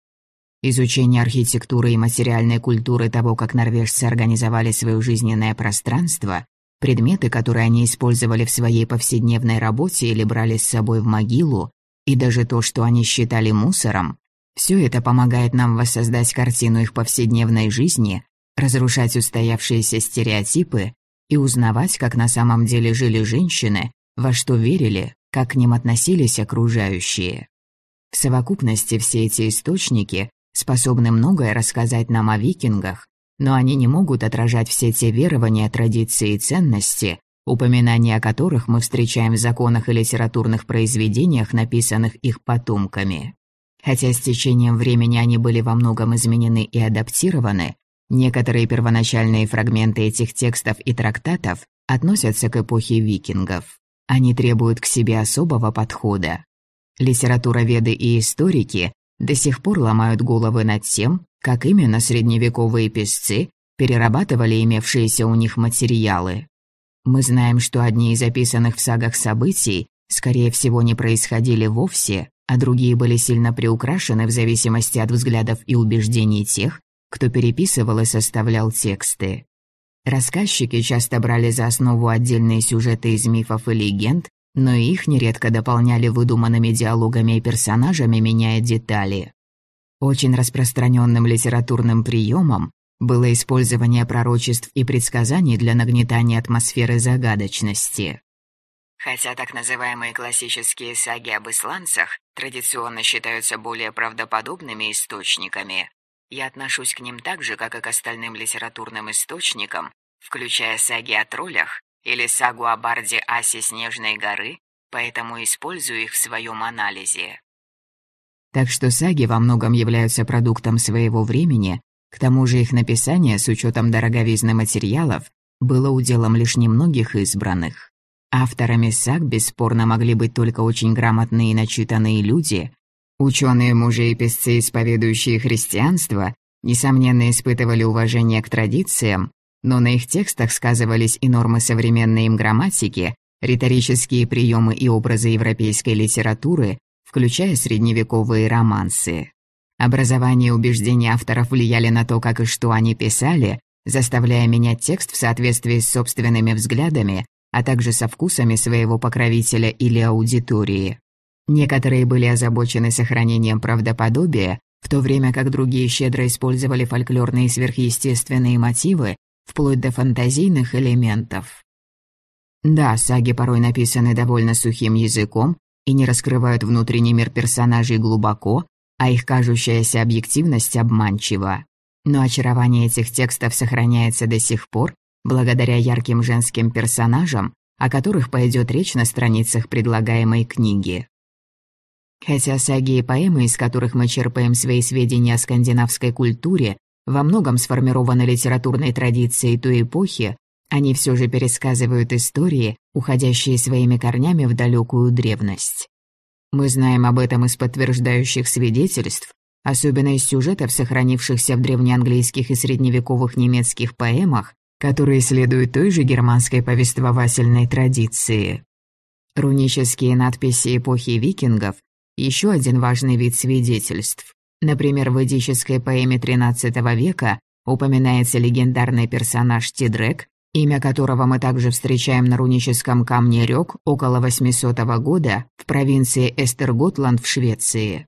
Изучение архитектуры и материальной культуры того, как норвежцы организовали свое жизненное пространство, предметы, которые они использовали в своей повседневной работе или брали с собой в могилу, и даже то, что они считали мусором, все это помогает нам воссоздать картину их повседневной жизни, разрушать устоявшиеся стереотипы и узнавать, как на самом деле жили женщины, во что верили, как к ним относились окружающие. В совокупности все эти источники способны многое рассказать нам о викингах, но они не могут отражать все те верования, традиции и ценности, упоминания о которых мы встречаем в законах и литературных произведениях, написанных их потомками. Хотя с течением времени они были во многом изменены и адаптированы, некоторые первоначальные фрагменты этих текстов и трактатов относятся к эпохе викингов. Они требуют к себе особого подхода. Литературоведы и историки до сих пор ломают головы над тем, как именно средневековые писцы перерабатывали имевшиеся у них материалы. Мы знаем, что одни из описанных в сагах событий скорее всего, не происходили вовсе, а другие были сильно приукрашены в зависимости от взглядов и убеждений тех, кто переписывал и составлял тексты. Рассказчики часто брали за основу отдельные сюжеты из мифов и легенд, но их нередко дополняли выдуманными диалогами и персонажами, меняя детали. Очень распространенным литературным приемом было использование пророчеств и предсказаний для нагнетания атмосферы загадочности. Хотя так называемые классические саги об исландцах традиционно считаются более правдоподобными источниками, я отношусь к ним так же, как и к остальным литературным источникам, включая саги о троллях или сагу о барде Асе Снежной горы, поэтому использую их в своем анализе. Так что саги во многом являются продуктом своего времени, к тому же их написание с учетом дороговизны материалов было уделом лишь немногих избранных. Авторами саг бесспорно могли быть только очень грамотные и начитанные люди. Ученые мужи и песцы, исповедующие христианство, несомненно испытывали уважение к традициям, но на их текстах сказывались и нормы современной им грамматики, риторические приемы и образы европейской литературы, включая средневековые романсы. Образование и убеждения авторов влияли на то, как и что они писали, заставляя менять текст в соответствии с собственными взглядами, а также со вкусами своего покровителя или аудитории. Некоторые были озабочены сохранением правдоподобия, в то время как другие щедро использовали фольклорные сверхъестественные мотивы, вплоть до фантазийных элементов. Да, саги порой написаны довольно сухим языком и не раскрывают внутренний мир персонажей глубоко, а их кажущаяся объективность обманчива. Но очарование этих текстов сохраняется до сих пор, благодаря ярким женским персонажам, о которых пойдет речь на страницах предлагаемой книги. Хотя саги и поэмы, из которых мы черпаем свои сведения о скандинавской культуре, во многом сформированы литературной традицией той эпохи, они все же пересказывают истории, уходящие своими корнями в далекую древность. Мы знаем об этом из подтверждающих свидетельств, особенно из сюжетов, сохранившихся в древнеанглийских и средневековых немецких поэмах, которые следуют той же германской повествовательной традиции. Рунические надписи эпохи викингов – еще один важный вид свидетельств. Например, в ведической поэме XIII века упоминается легендарный персонаж Тидрек, имя которого мы также встречаем на руническом камне Рёк около 800 года в провинции Эстерготланд в Швеции.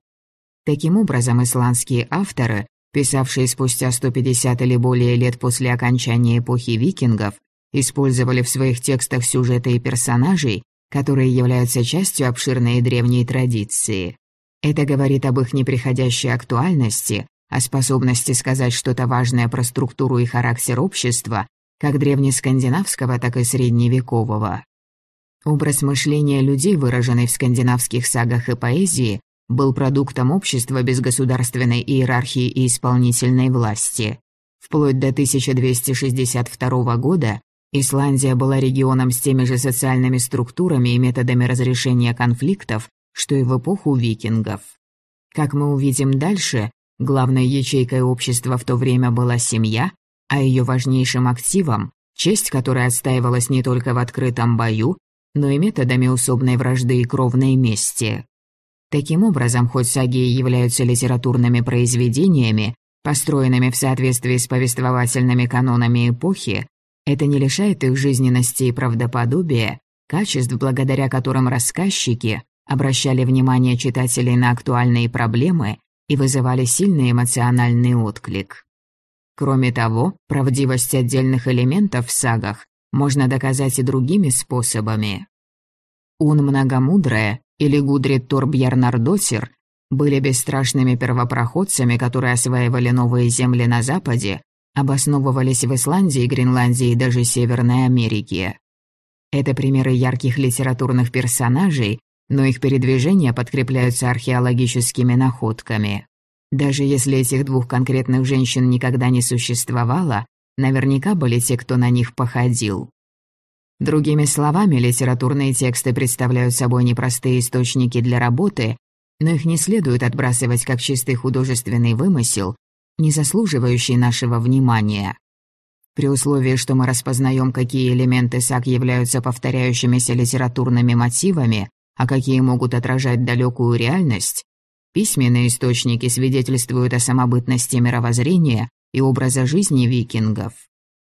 Таким образом, исландские авторы, писавшие спустя 150 или более лет после окончания эпохи викингов, использовали в своих текстах сюжеты и персонажей, которые являются частью обширной и древней традиции. Это говорит об их неприходящей актуальности, о способности сказать что-то важное про структуру и характер общества, как древнескандинавского, так и средневекового. Образ мышления людей, выраженный в скандинавских сагах и поэзии, был продуктом общества без государственной иерархии и исполнительной власти. Вплоть до 1262 года Исландия была регионом с теми же социальными структурами и методами разрешения конфликтов, что и в эпоху викингов. Как мы увидим дальше, главной ячейкой общества в то время была семья, а ее важнейшим активом – честь, которая отстаивалась не только в открытом бою, но и методами усобной вражды и кровной мести. Таким образом, хоть саги являются литературными произведениями, построенными в соответствии с повествовательными канонами эпохи, это не лишает их жизненности и правдоподобия, качеств, благодаря которым рассказчики обращали внимание читателей на актуальные проблемы и вызывали сильный эмоциональный отклик. Кроме того, правдивость отдельных элементов в сагах можно доказать и другими способами. Ун Многомудрая или Гудрид Торбьярнардосер были бесстрашными первопроходцами, которые осваивали новые земли на Западе, обосновывались в Исландии, Гренландии и даже Северной Америке. Это примеры ярких литературных персонажей, но их передвижения подкрепляются археологическими находками. Даже если этих двух конкретных женщин никогда не существовало, наверняка были те, кто на них походил. Другими словами, литературные тексты представляют собой непростые источники для работы, но их не следует отбрасывать как чистый художественный вымысел, не заслуживающий нашего внимания. При условии, что мы распознаем, какие элементы саг являются повторяющимися литературными мотивами, а какие могут отражать далекую реальность, письменные источники свидетельствуют о самобытности мировоззрения и образа жизни викингов.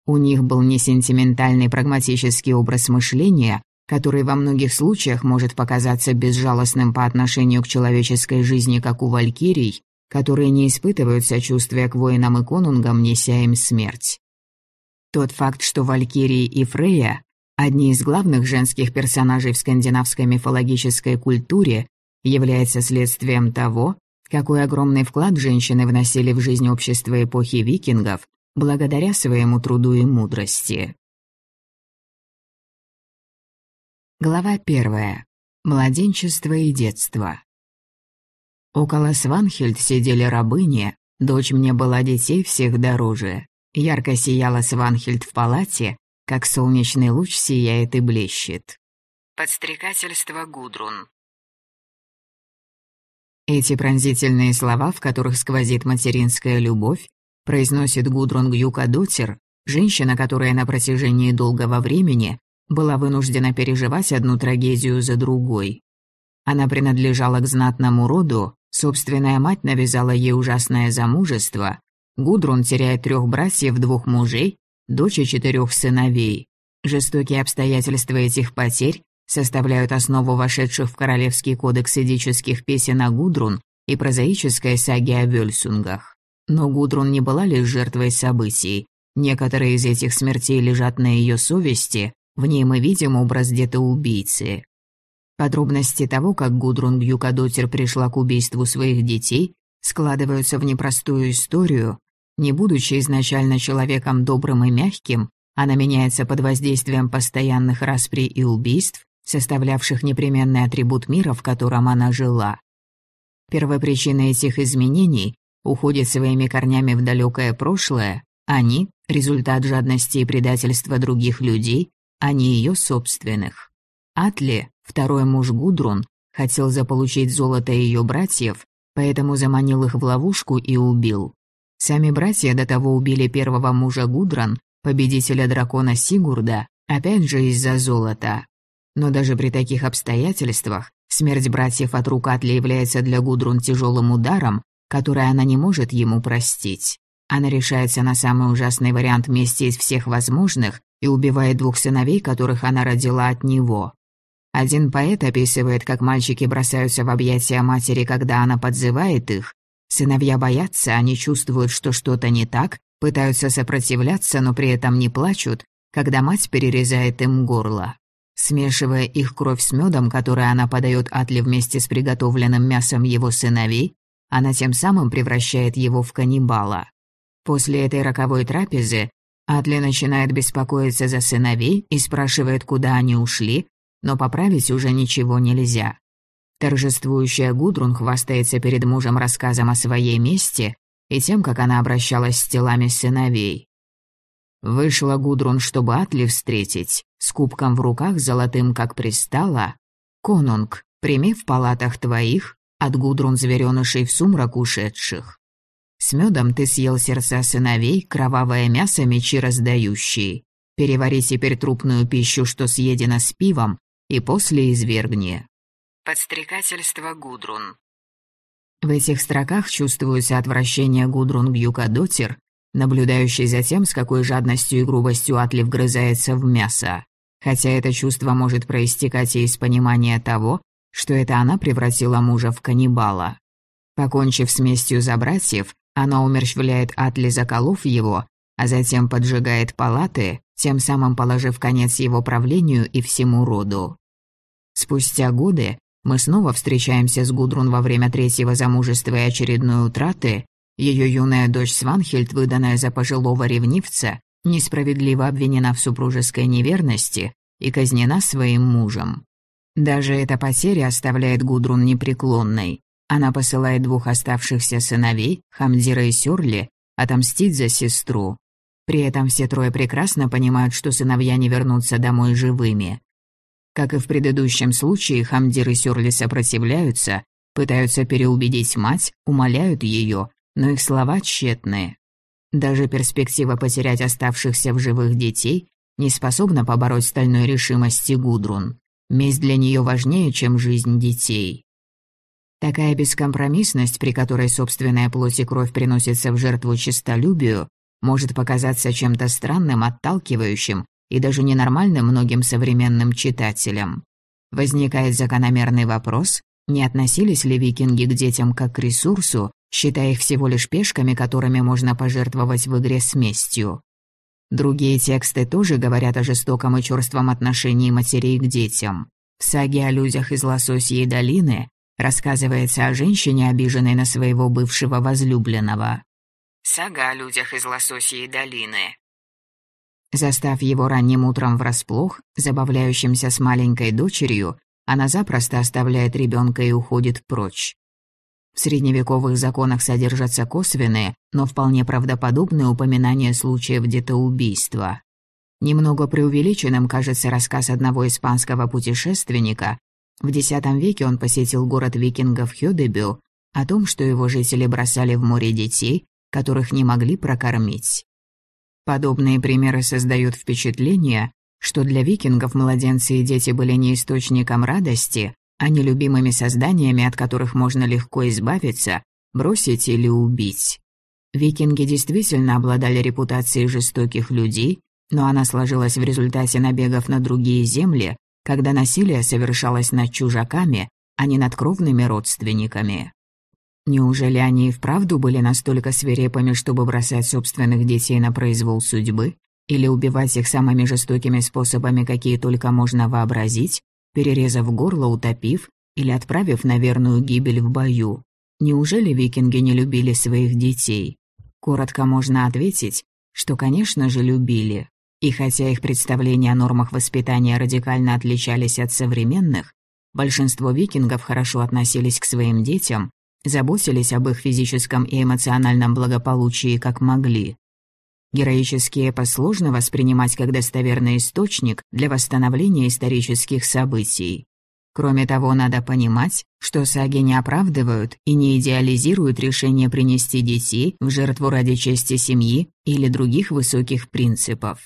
У них был не сентиментальный прагматический образ мышления, который во многих случаях может показаться безжалостным по отношению к человеческой жизни, как у валькирий, которые не испытывают сочувствия к воинам и конунгам, неся им смерть. Тот факт, что Валькирии и Фрея – одни из главных женских персонажей в скандинавской мифологической культуре, является следствием того, какой огромный вклад женщины вносили в жизнь общества эпохи викингов благодаря своему труду и мудрости. Глава первая. Младенчество и детство. Около Сванхельд сидели рабыни, дочь мне была детей всех дороже. Ярко сияла Сванхельд в палате, как солнечный луч сияет и блещет. Подстрекательство Гудрун. Эти пронзительные слова, в которых сквозит материнская любовь, произносит Гудрун Гюка Дотер, женщина, которая на протяжении долгого времени была вынуждена переживать одну трагедию за другой. Она принадлежала к знатному роду, собственная мать навязала ей ужасное замужество, Гудрун теряет трех братьев, двух мужей, дочь и четырех сыновей. Жестокие обстоятельства этих потерь составляют основу вошедших в Королевский кодекс эдических песен о Гудрун и прозаической саги о Вельсунгах. Но Гудрун не была лишь жертвой событий. Некоторые из этих смертей лежат на ее совести, в ней мы видим образ где-то убийцы. Подробности того, как Гудрун Гюкадотер пришла к убийству своих детей, складываются в непростую историю, не будучи изначально человеком добрым и мягким, она меняется под воздействием постоянных распри и убийств, составлявших непременный атрибут мира, в котором она жила. Первопричина этих изменений уходит своими корнями в далекое прошлое, они – результат жадности и предательства других людей, а не ее собственных. Атли, второй муж Гудрун, хотел заполучить золото ее братьев, поэтому заманил их в ловушку и убил. Сами братья до того убили первого мужа Гудран, победителя дракона Сигурда, опять же из-за золота. Но даже при таких обстоятельствах смерть братьев от рук Атли является для Гудрун тяжелым ударом, который она не может ему простить. Она решается на самый ужасный вариант мести из всех возможных и убивает двух сыновей, которых она родила от него. Один поэт описывает, как мальчики бросаются в объятия матери, когда она подзывает их, Сыновья боятся, они чувствуют, что что-то не так, пытаются сопротивляться, но при этом не плачут, когда мать перерезает им горло. Смешивая их кровь с медом, который она подает Атли вместе с приготовленным мясом его сыновей, она тем самым превращает его в каннибала. После этой роковой трапезы Атли начинает беспокоиться за сыновей и спрашивает, куда они ушли, но поправить уже ничего нельзя. Торжествующая Гудрун хвастается перед мужем рассказом о своей мести и тем, как она обращалась с телами сыновей. Вышла Гудрун, чтобы Атли встретить, с кубком в руках, золотым, как пристала. «Конунг, прими в палатах твоих от Гудрун зверёнышей в сумрак ушедших. С медом ты съел сердца сыновей, кровавое мясо мечи раздающие. Перевари теперь трупную пищу, что съедено с пивом, и после извергни. Подстрекательство Гудрун. В этих строках чувствуется отвращение Гудрун Бьюкадотер, наблюдающий за тем, с какой жадностью и грубостью Атли вгрызается в мясо. Хотя это чувство может проистекать и из понимания того, что это она превратила мужа в каннибала. Покончив с местью за братьев, она умерщвляет Атли, заколов его, а затем поджигает палаты, тем самым положив конец его правлению и всему роду. Спустя годы мы снова встречаемся с Гудрун во время третьего замужества и очередной утраты. Ее юная дочь Сванхельд, выданная за пожилого ревнивца, несправедливо обвинена в супружеской неверности и казнена своим мужем. Даже эта потеря оставляет Гудрун непреклонной. Она посылает двух оставшихся сыновей, Хамдира и Сёрли, отомстить за сестру. При этом все трое прекрасно понимают, что сыновья не вернутся домой живыми. Как и в предыдущем случае, Хамдир и Сёрли сопротивляются, пытаются переубедить мать, умоляют ее, но их слова тщетные. Даже перспектива потерять оставшихся в живых детей не способна побороть стальной решимости Гудрун. Месть для нее важнее, чем жизнь детей. Такая бескомпромиссность, при которой собственная плоть и кровь приносится в жертву честолюбию, может показаться чем-то странным, отталкивающим и даже ненормальным многим современным читателям. Возникает закономерный вопрос, не относились ли викинги к детям как к ресурсу, считая их всего лишь пешками, которыми можно пожертвовать в игре с местью. Другие тексты тоже говорят о жестоком и чёрством отношении матерей к детям. В саге о людях из Лососьей долины рассказывается о женщине, обиженной на своего бывшего возлюбленного. Сага о людях из Лососьей долины. Застав его ранним утром врасплох, забавляющимся с маленькой дочерью, она запросто оставляет ребенка и уходит прочь. В средневековых законах содержатся косвенные, но вполне правдоподобные упоминания случаев детоубийства. Немного преувеличенным кажется рассказ одного испанского путешественника. В X веке он посетил город викингов Хёдебю о том, что его жители бросали в море детей, которых не могли прокормить. Подобные примеры создают впечатление, что для викингов младенцы и дети были не источником радости, а не любимыми созданиями, от которых можно легко избавиться, бросить или убить. Викинги действительно обладали репутацией жестоких людей, но она сложилась в результате набегов на другие земли, когда насилие совершалось над чужаками, а не над кровными родственниками. Неужели они и вправду были настолько свирепыми, чтобы бросать собственных детей на произвол судьбы? Или убивать их самыми жестокими способами, какие только можно вообразить, перерезав горло, утопив или отправив на верную гибель в бою. Неужели викинги не любили своих детей? Коротко можно ответить, что, конечно же, любили. И хотя их представления о нормах воспитания радикально отличались от современных, большинство викингов хорошо относились к своим детям, заботились об их физическом и эмоциональном благополучии как могли. Героический эпос воспринимать как достоверный источник для восстановления исторических событий. Кроме того, надо понимать, что саги не оправдывают и не идеализируют решение принести детей в жертву ради чести семьи или других высоких принципов.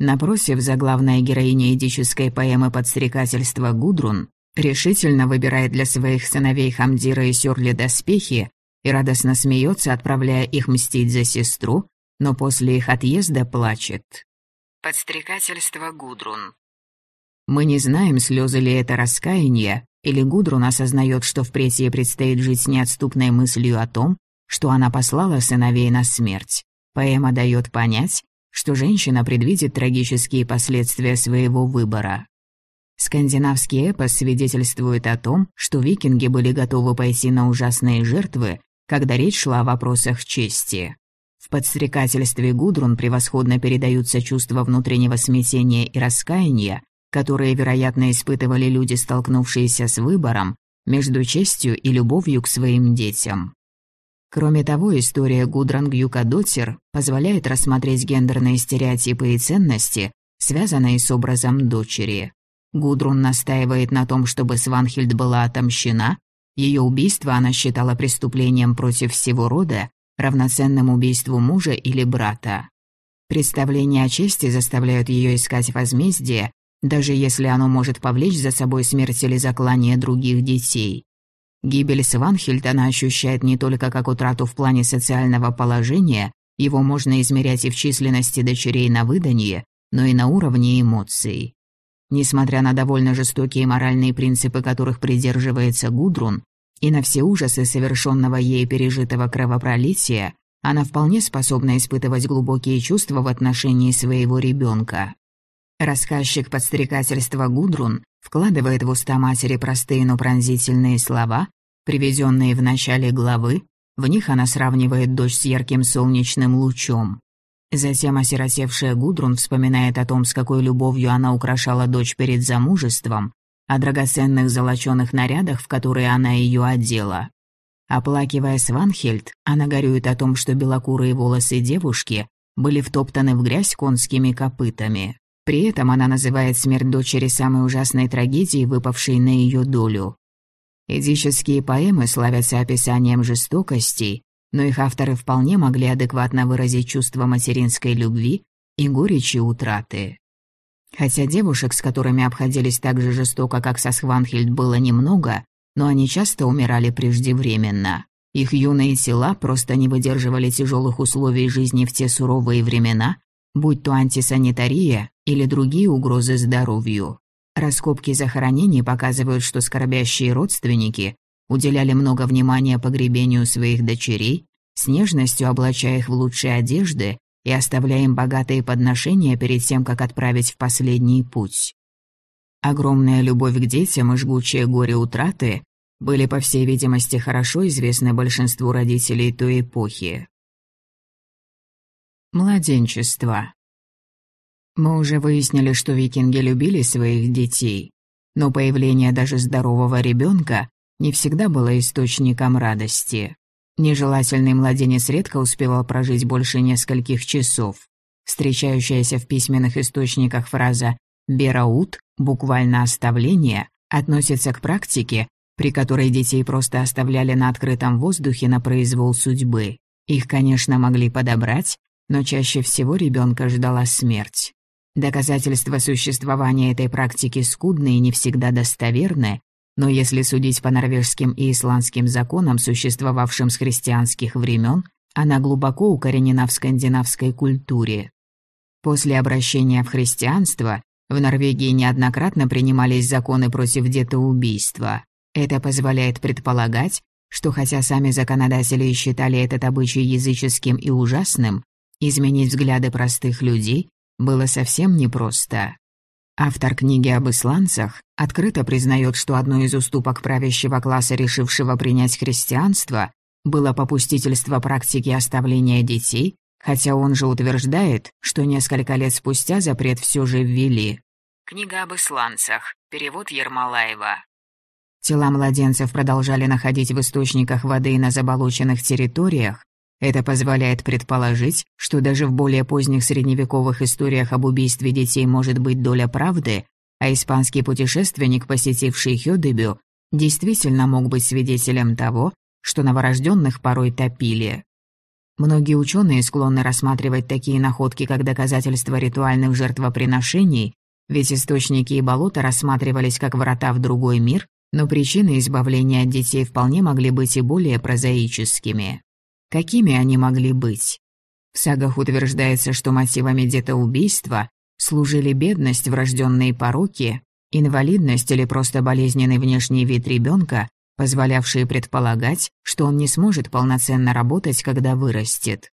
Напротив, заглавная героиня эдической поэмы «Подстрекательство Гудрун» решительно выбирает для своих сыновей Хамдира и Сёрли доспехи и радостно смеется, отправляя их мстить за сестру, но после их отъезда плачет. Подстрекательство Гудрун. Мы не знаем, слезы ли это раскаяние, или Гудрун осознает, что впредь ей предстоит жить с неотступной мыслью о том, что она послала сыновей на смерть. Поэма дает понять, что женщина предвидит трагические последствия своего выбора. Скандинавский эпос свидетельствует о том, что викинги были готовы пойти на ужасные жертвы, когда речь шла о вопросах чести. В подстрекательстве Гудрун превосходно передаются чувства внутреннего смятения и раскаяния, которые, вероятно, испытывали люди, столкнувшиеся с выбором между честью и любовью к своим детям. Кроме того, история Гудран Гюка-Доттер позволяет рассмотреть гендерные стереотипы и ценности, связанные с образом дочери. Гудрун настаивает на том, чтобы Сванхильд была отомщена, ее убийство она считала преступлением против всего рода, равноценным убийству мужа или брата. Представления о чести заставляют ее искать возмездие, даже если оно может повлечь за собой смерть или заклание других детей. Гибель Сванхельд она ощущает не только как утрату в плане социального положения, его можно измерять и в численности дочерей на выданье, но и на уровне эмоций. Несмотря на довольно жестокие моральные принципы, которых придерживается Гудрун, и на все ужасы совершенного ей пережитого кровопролития, она вполне способна испытывать глубокие чувства в отношении своего ребенка. Рассказчик подстрекательства Гудрун вкладывает в уста матери простые, но пронзительные слова, приведенные в начале главы, в них она сравнивает дочь с ярким солнечным лучом. Затем осиротевшая Гудрун вспоминает о том, с какой любовью она украшала дочь перед замужеством, о драгоценных золочёных нарядах, в которые она ее одела. Оплакивая Сванхельд, она горюет о том, что белокурые волосы девушки были втоптаны в грязь конскими копытами. При этом она называет смерть дочери самой ужасной трагедией, выпавшей на ее долю. Эдические поэмы славятся описанием жестокостей, но их авторы вполне могли адекватно выразить чувство материнской любви и горечи утраты. Хотя девушек, с которыми обходились так же жестоко, как со Сванхельд, было немного, но они часто умирали преждевременно. Их юные тела просто не выдерживали тяжелых условий жизни в те суровые времена, будь то антисанитария или другие угрозы здоровью. Раскопки захоронений показывают, что скорбящие родственники уделяли много внимания погребению своих дочерей, с нежностью облачая их в лучшие одежды и оставляя им богатые подношения перед тем, как отправить в последний путь. Огромная любовь к детям и жгучее горе утраты были, по всей видимости, хорошо известны большинству родителей той эпохи. Младенчество. Мы уже выяснили, что викинги любили своих детей, но появление даже здорового ребенка не всегда было источником радости. Нежелательный младенец редко успевал прожить больше нескольких часов. Встречающаяся в письменных источниках фраза «бераут» буквально «оставление» относится к практике, при которой детей просто оставляли на открытом воздухе на произвол судьбы. Их, конечно, могли подобрать, но чаще всего ребенка ждала смерть. Доказательства существования этой практики скудны и не всегда достоверны, но если судить по норвежским и исландским законам, существовавшим с христианских времен, она глубоко укоренена в скандинавской культуре. После обращения в христианство в Норвегии неоднократно принимались законы против детоубийства. Это позволяет предполагать, что хотя сами законодатели считали этот обычай языческим и ужасным, изменить взгляды простых людей было совсем непросто. Автор книги об исландцах открыто признает, что одной из уступок правящего класса, решившего принять христианство, было попустительство практики оставления детей, хотя он же утверждает, что несколько лет спустя запрет все же ввели. Книга об исландцах. Перевод Ермолаева. Тела младенцев продолжали находить в источниках воды на заболоченных территориях, это позволяет предположить, что даже в более поздних средневековых историях об убийстве детей может быть доля правды, а испанский путешественник, посетивший Хёдебю, действительно мог быть свидетелем того, что новорожденных порой топили. Многие ученые склонны рассматривать такие находки как доказательства ритуальных жертвоприношений, ведь источники и болота рассматривались как врата в другой мир, но причины избавления от детей вполне могли быть и более прозаическими. Какими они могли быть? В сагах утверждается, что мотивами детоубийства служили бедность, врожденные пороки, инвалидность или просто болезненный внешний вид ребенка, позволявшие предполагать, что он не сможет полноценно работать, когда вырастет.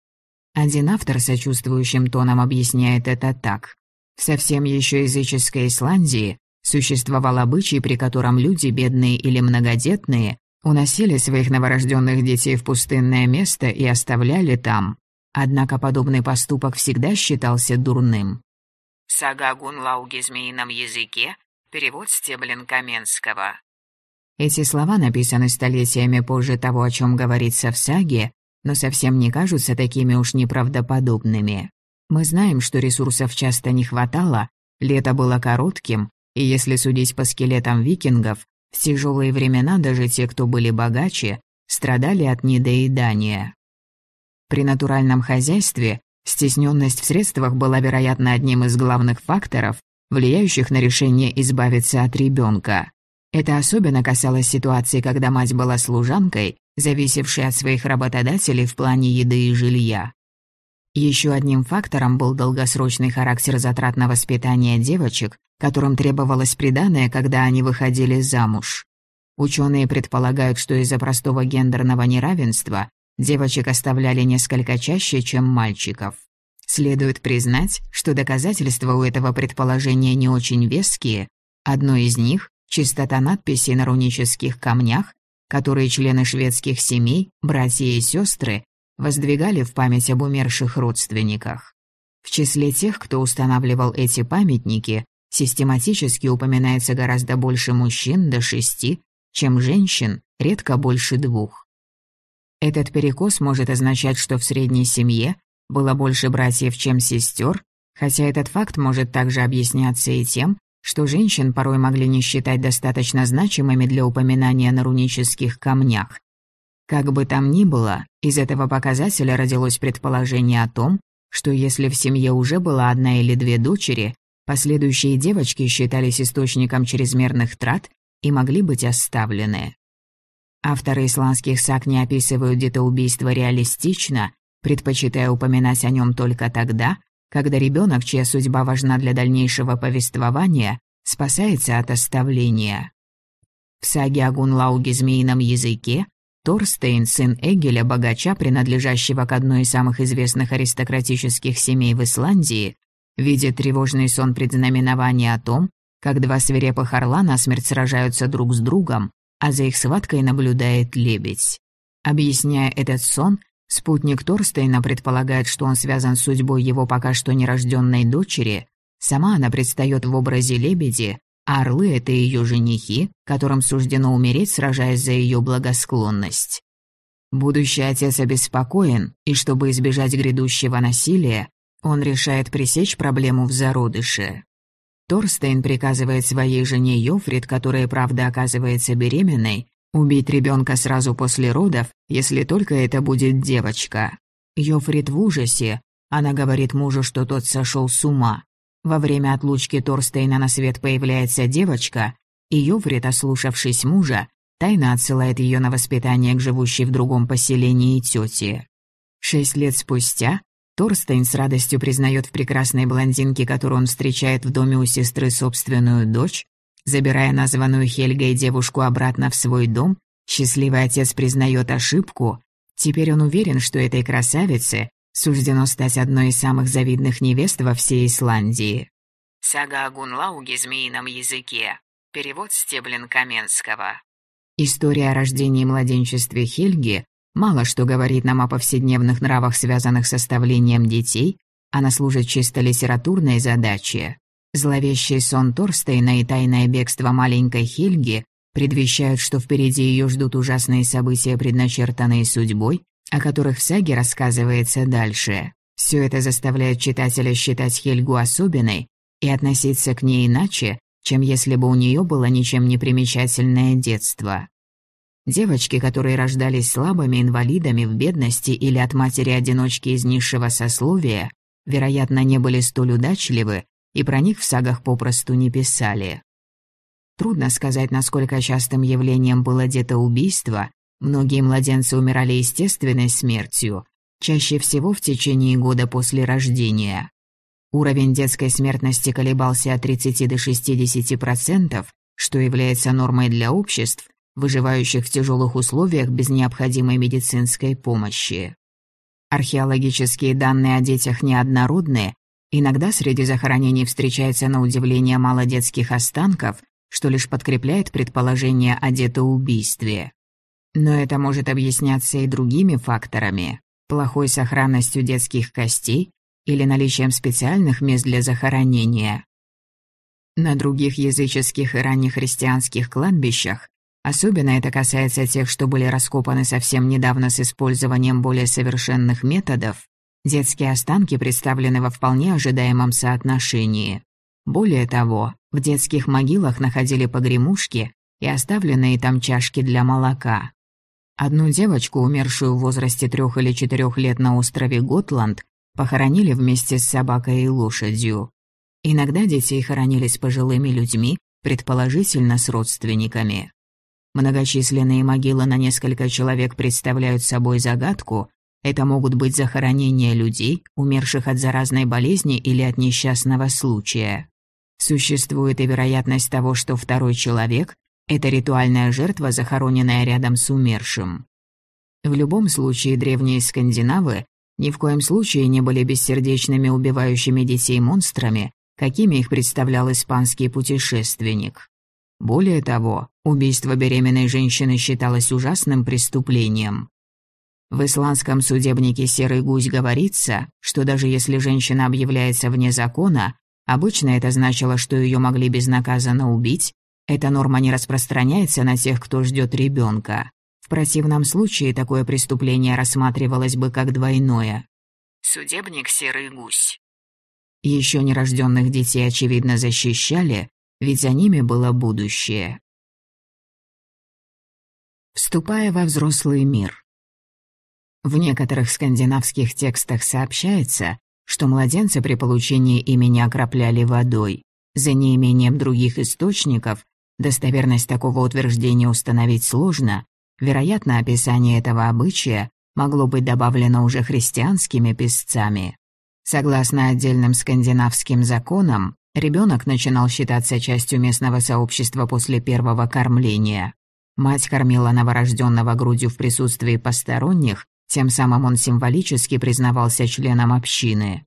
Один автор сочувствующим тоном объясняет это так. В совсем еще языческой Исландии существовал обычай, при котором люди, бедные или многодетные, уносили своих новорожденных детей в пустынное место и оставляли там. Однако подобный поступок всегда считался дурным. Сага о змеином языке. Перевод Стеблин Каменского. Эти слова написаны столетиями позже того, о чем говорится в саге, но совсем не кажутся такими уж неправдоподобными. Мы знаем, что ресурсов часто не хватало, лето было коротким, и если судить по скелетам викингов, в тяжелые времена даже те, кто были богаче, страдали от недоедания. При натуральном хозяйстве стесненность в средствах была, вероятно, одним из главных факторов, влияющих на решение избавиться от ребенка. Это особенно касалось ситуации, когда мать была служанкой, зависевшей от своих работодателей в плане еды и жилья. Еще одним фактором был долгосрочный характер затрат на воспитание девочек, которым требовалось приданое, когда они выходили замуж. Ученые предполагают, что из-за простого гендерного неравенства девочек оставляли несколько чаще, чем мальчиков. Следует признать, что доказательства у этого предположения не очень веские. Одно из них – чистота надписей на рунических камнях, которые члены шведских семей, братья и сестры воздвигали в память об умерших родственниках. В числе тех, кто устанавливал эти памятники, систематически упоминается гораздо больше мужчин до шести, чем женщин, редко больше двух. Этот перекос может означать, что в средней семье было больше братьев, чем сестер, хотя этот факт может также объясняться и тем, что женщин порой могли не считать достаточно значимыми для упоминания на рунических камнях, как бы там ни было, из этого показателя родилось предположение о том, что если в семье уже была одна или две дочери, Последующие девочки считались источником чрезмерных трат и могли быть оставлены. Авторы исландских саг не описывают детоубийство реалистично, предпочитая упоминать о нем только тогда, когда ребенок, чья судьба важна для дальнейшего повествования, спасается от оставления. В саге о Гунлауге змеином языке Торстейн, сын Эгеля, богача, принадлежащего к одной из самых известных аристократических семей в Исландии, видит тревожный сон предзнаменования о том, как два свирепых орла насмерть сражаются друг с другом, а за их схваткой наблюдает лебедь. Объясняя этот сон, спутник Торстейна предполагает, что он связан с судьбой его пока что нерожденной дочери. Сама она предстает в образе лебеди, орлы — это ее женихи, которым суждено умереть, сражаясь за ее благосклонность. Будущий отец обеспокоен, и чтобы избежать грядущего насилия, он решает пресечь проблему в зародыше. Торстейн приказывает своей жене Йофрид, которая правда оказывается беременной, убить ребенка сразу после родов, если только это будет девочка. Йофрид в ужасе. Она говорит мужу, что тот сошел с ума. Во время отлучки Торстейна на свет появляется девочка, и Йофрид, ослушавшись мужа, тайно отсылает ее на воспитание к живущей в другом поселении тете. Шесть лет спустя Торстейн с радостью признает в прекрасной блондинке, которую он встречает в доме у сестры собственную дочь. Забирая названную Хельгой девушку обратно в свой дом, счастливый отец признает ошибку. Теперь он уверен, что этой красавице суждено стать одной из самых завидных невест во всей Исландии. Сага о Гунлауге змеином языке. Перевод Стеблин Каменского. История о рождении и младенчестве Хельги Мало что говорит нам о повседневных нравах, связанных с оставлением детей, она служит чисто литературной задаче. Зловещий сон Торстейна и тайное бегство маленькой Хельги предвещают, что впереди ее ждут ужасные события, предначертанные судьбой, о которых в саге рассказывается дальше. Все это заставляет читателя считать Хельгу особенной и относиться к ней иначе, чем если бы у нее было ничем не примечательное детство. Девочки, которые рождались слабыми инвалидами в бедности или от матери-одиночки из низшего сословия, вероятно, не были столь удачливы, и про них в сагах попросту не писали. Трудно сказать, насколько частым явлением было детоубийство, многие младенцы умирали естественной смертью, чаще всего в течение года после рождения. Уровень детской смертности колебался от 30 до 60%, что является нормой для обществ, выживающих в тяжелых условиях без необходимой медицинской помощи. Археологические данные о детях неоднородные, иногда среди захоронений встречается на удивление мало детских останков, что лишь подкрепляет предположение о детоубийстве. Но это может объясняться и другими факторами – плохой сохранностью детских костей или наличием специальных мест для захоронения. На других языческих и раннехристианских кладбищах Особенно это касается тех, что были раскопаны совсем недавно с использованием более совершенных методов. Детские останки представлены во вполне ожидаемом соотношении. Более того, в детских могилах находили погремушки и оставленные там чашки для молока. Одну девочку, умершую в возрасте трех или четырех лет на острове Готланд, похоронили вместе с собакой и лошадью. Иногда детей хоронили с пожилыми людьми, предположительно с родственниками. Многочисленные могилы на несколько человек представляют собой загадку. Это могут быть захоронения людей, умерших от заразной болезни или от несчастного случая. Существует и вероятность того, что второй человек – это ритуальная жертва, захороненная рядом с умершим. В любом случае древние скандинавы ни в коем случае не были бессердечными убивающими детей монстрами, какими их представлял испанский путешественник. Более того, убийство беременной женщины считалось ужасным преступлением. В исландском судебнике «Серый гусь» говорится, что даже если женщина объявляется вне закона, обычно это значило, что ее могли безнаказанно убить, эта норма не распространяется на тех, кто ждет ребенка. В противном случае такое преступление рассматривалось бы как двойное. Судебник «Серый гусь». Еще нерожденных детей, очевидно, защищали, ведь за ними было будущее. Вступая во взрослый мир. В некоторых скандинавских текстах сообщается, что младенца при получении имени окропляли водой. За неимением других источников достоверность такого утверждения установить сложно. Вероятно, описание этого обычая могло быть добавлено уже христианскими писцами. Согласно отдельным скандинавским законам, ребенок начинал считаться частью местного сообщества после первого кормления. Мать кормила новорожденного грудью в присутствии посторонних, тем самым он символически признавался членом общины.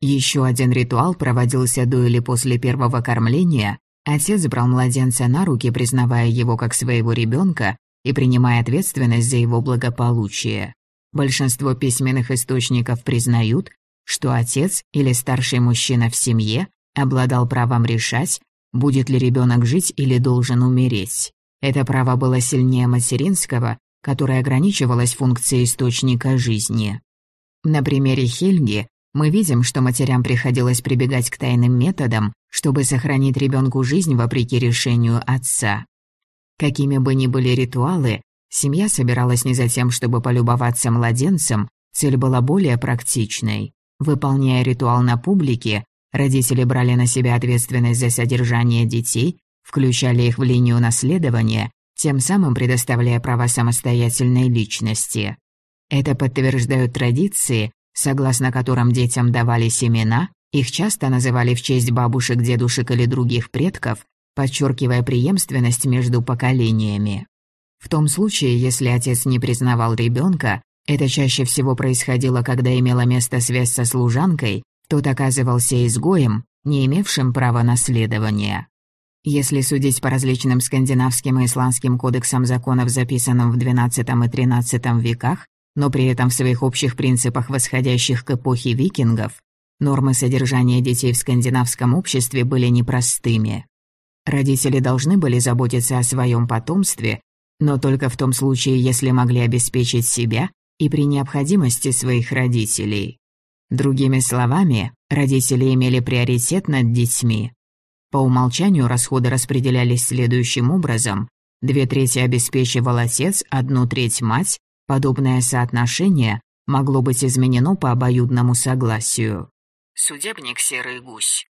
Еще один ритуал проводился до или после первого кормления. Отец брал младенца на руки, признавая его как своего ребенка и принимая ответственность за его благополучие. Большинство письменных источников признают, что отец или старший мужчина в семье обладал правом решать, будет ли ребенок жить или должен умереть. Это право было сильнее материнского, которое ограничивалось функцией источника жизни. На примере Хельги мы видим, что матерям приходилось прибегать к тайным методам, чтобы сохранить ребенку жизнь вопреки решению отца. Какими бы ни были ритуалы, семья собиралась не за тем, чтобы полюбоваться младенцем, цель была более практичной. Выполняя ритуал на публике, родители брали на себя ответственность за содержание детей включали их в линию наследования, тем самым предоставляя права самостоятельной личности. Это подтверждают традиции, согласно которым детям давали семена, их часто называли в честь бабушек, дедушек или других предков, подчеркивая преемственность между поколениями. В том случае, если отец не признавал ребенка, это чаще всего происходило, когда имела место связь со служанкой, тот оказывался изгоем, не имевшим права наследования. Если судить по различным скандинавским и исландским кодексам законов, записанным в XII и XIII веках, но при этом в своих общих принципах, восходящих к эпохе викингов, нормы содержания детей в скандинавском обществе были непростыми. Родители должны были заботиться о своем потомстве, но только в том случае, если могли обеспечить себя и при необходимости своих родителей. Другими словами, родители имели приоритет над детьми. По умолчанию расходы распределялись следующим образом. Две трети обеспечивал отец, одну треть мать. Подобное соотношение могло быть изменено по обоюдному согласию. Судебник «Серый гусь».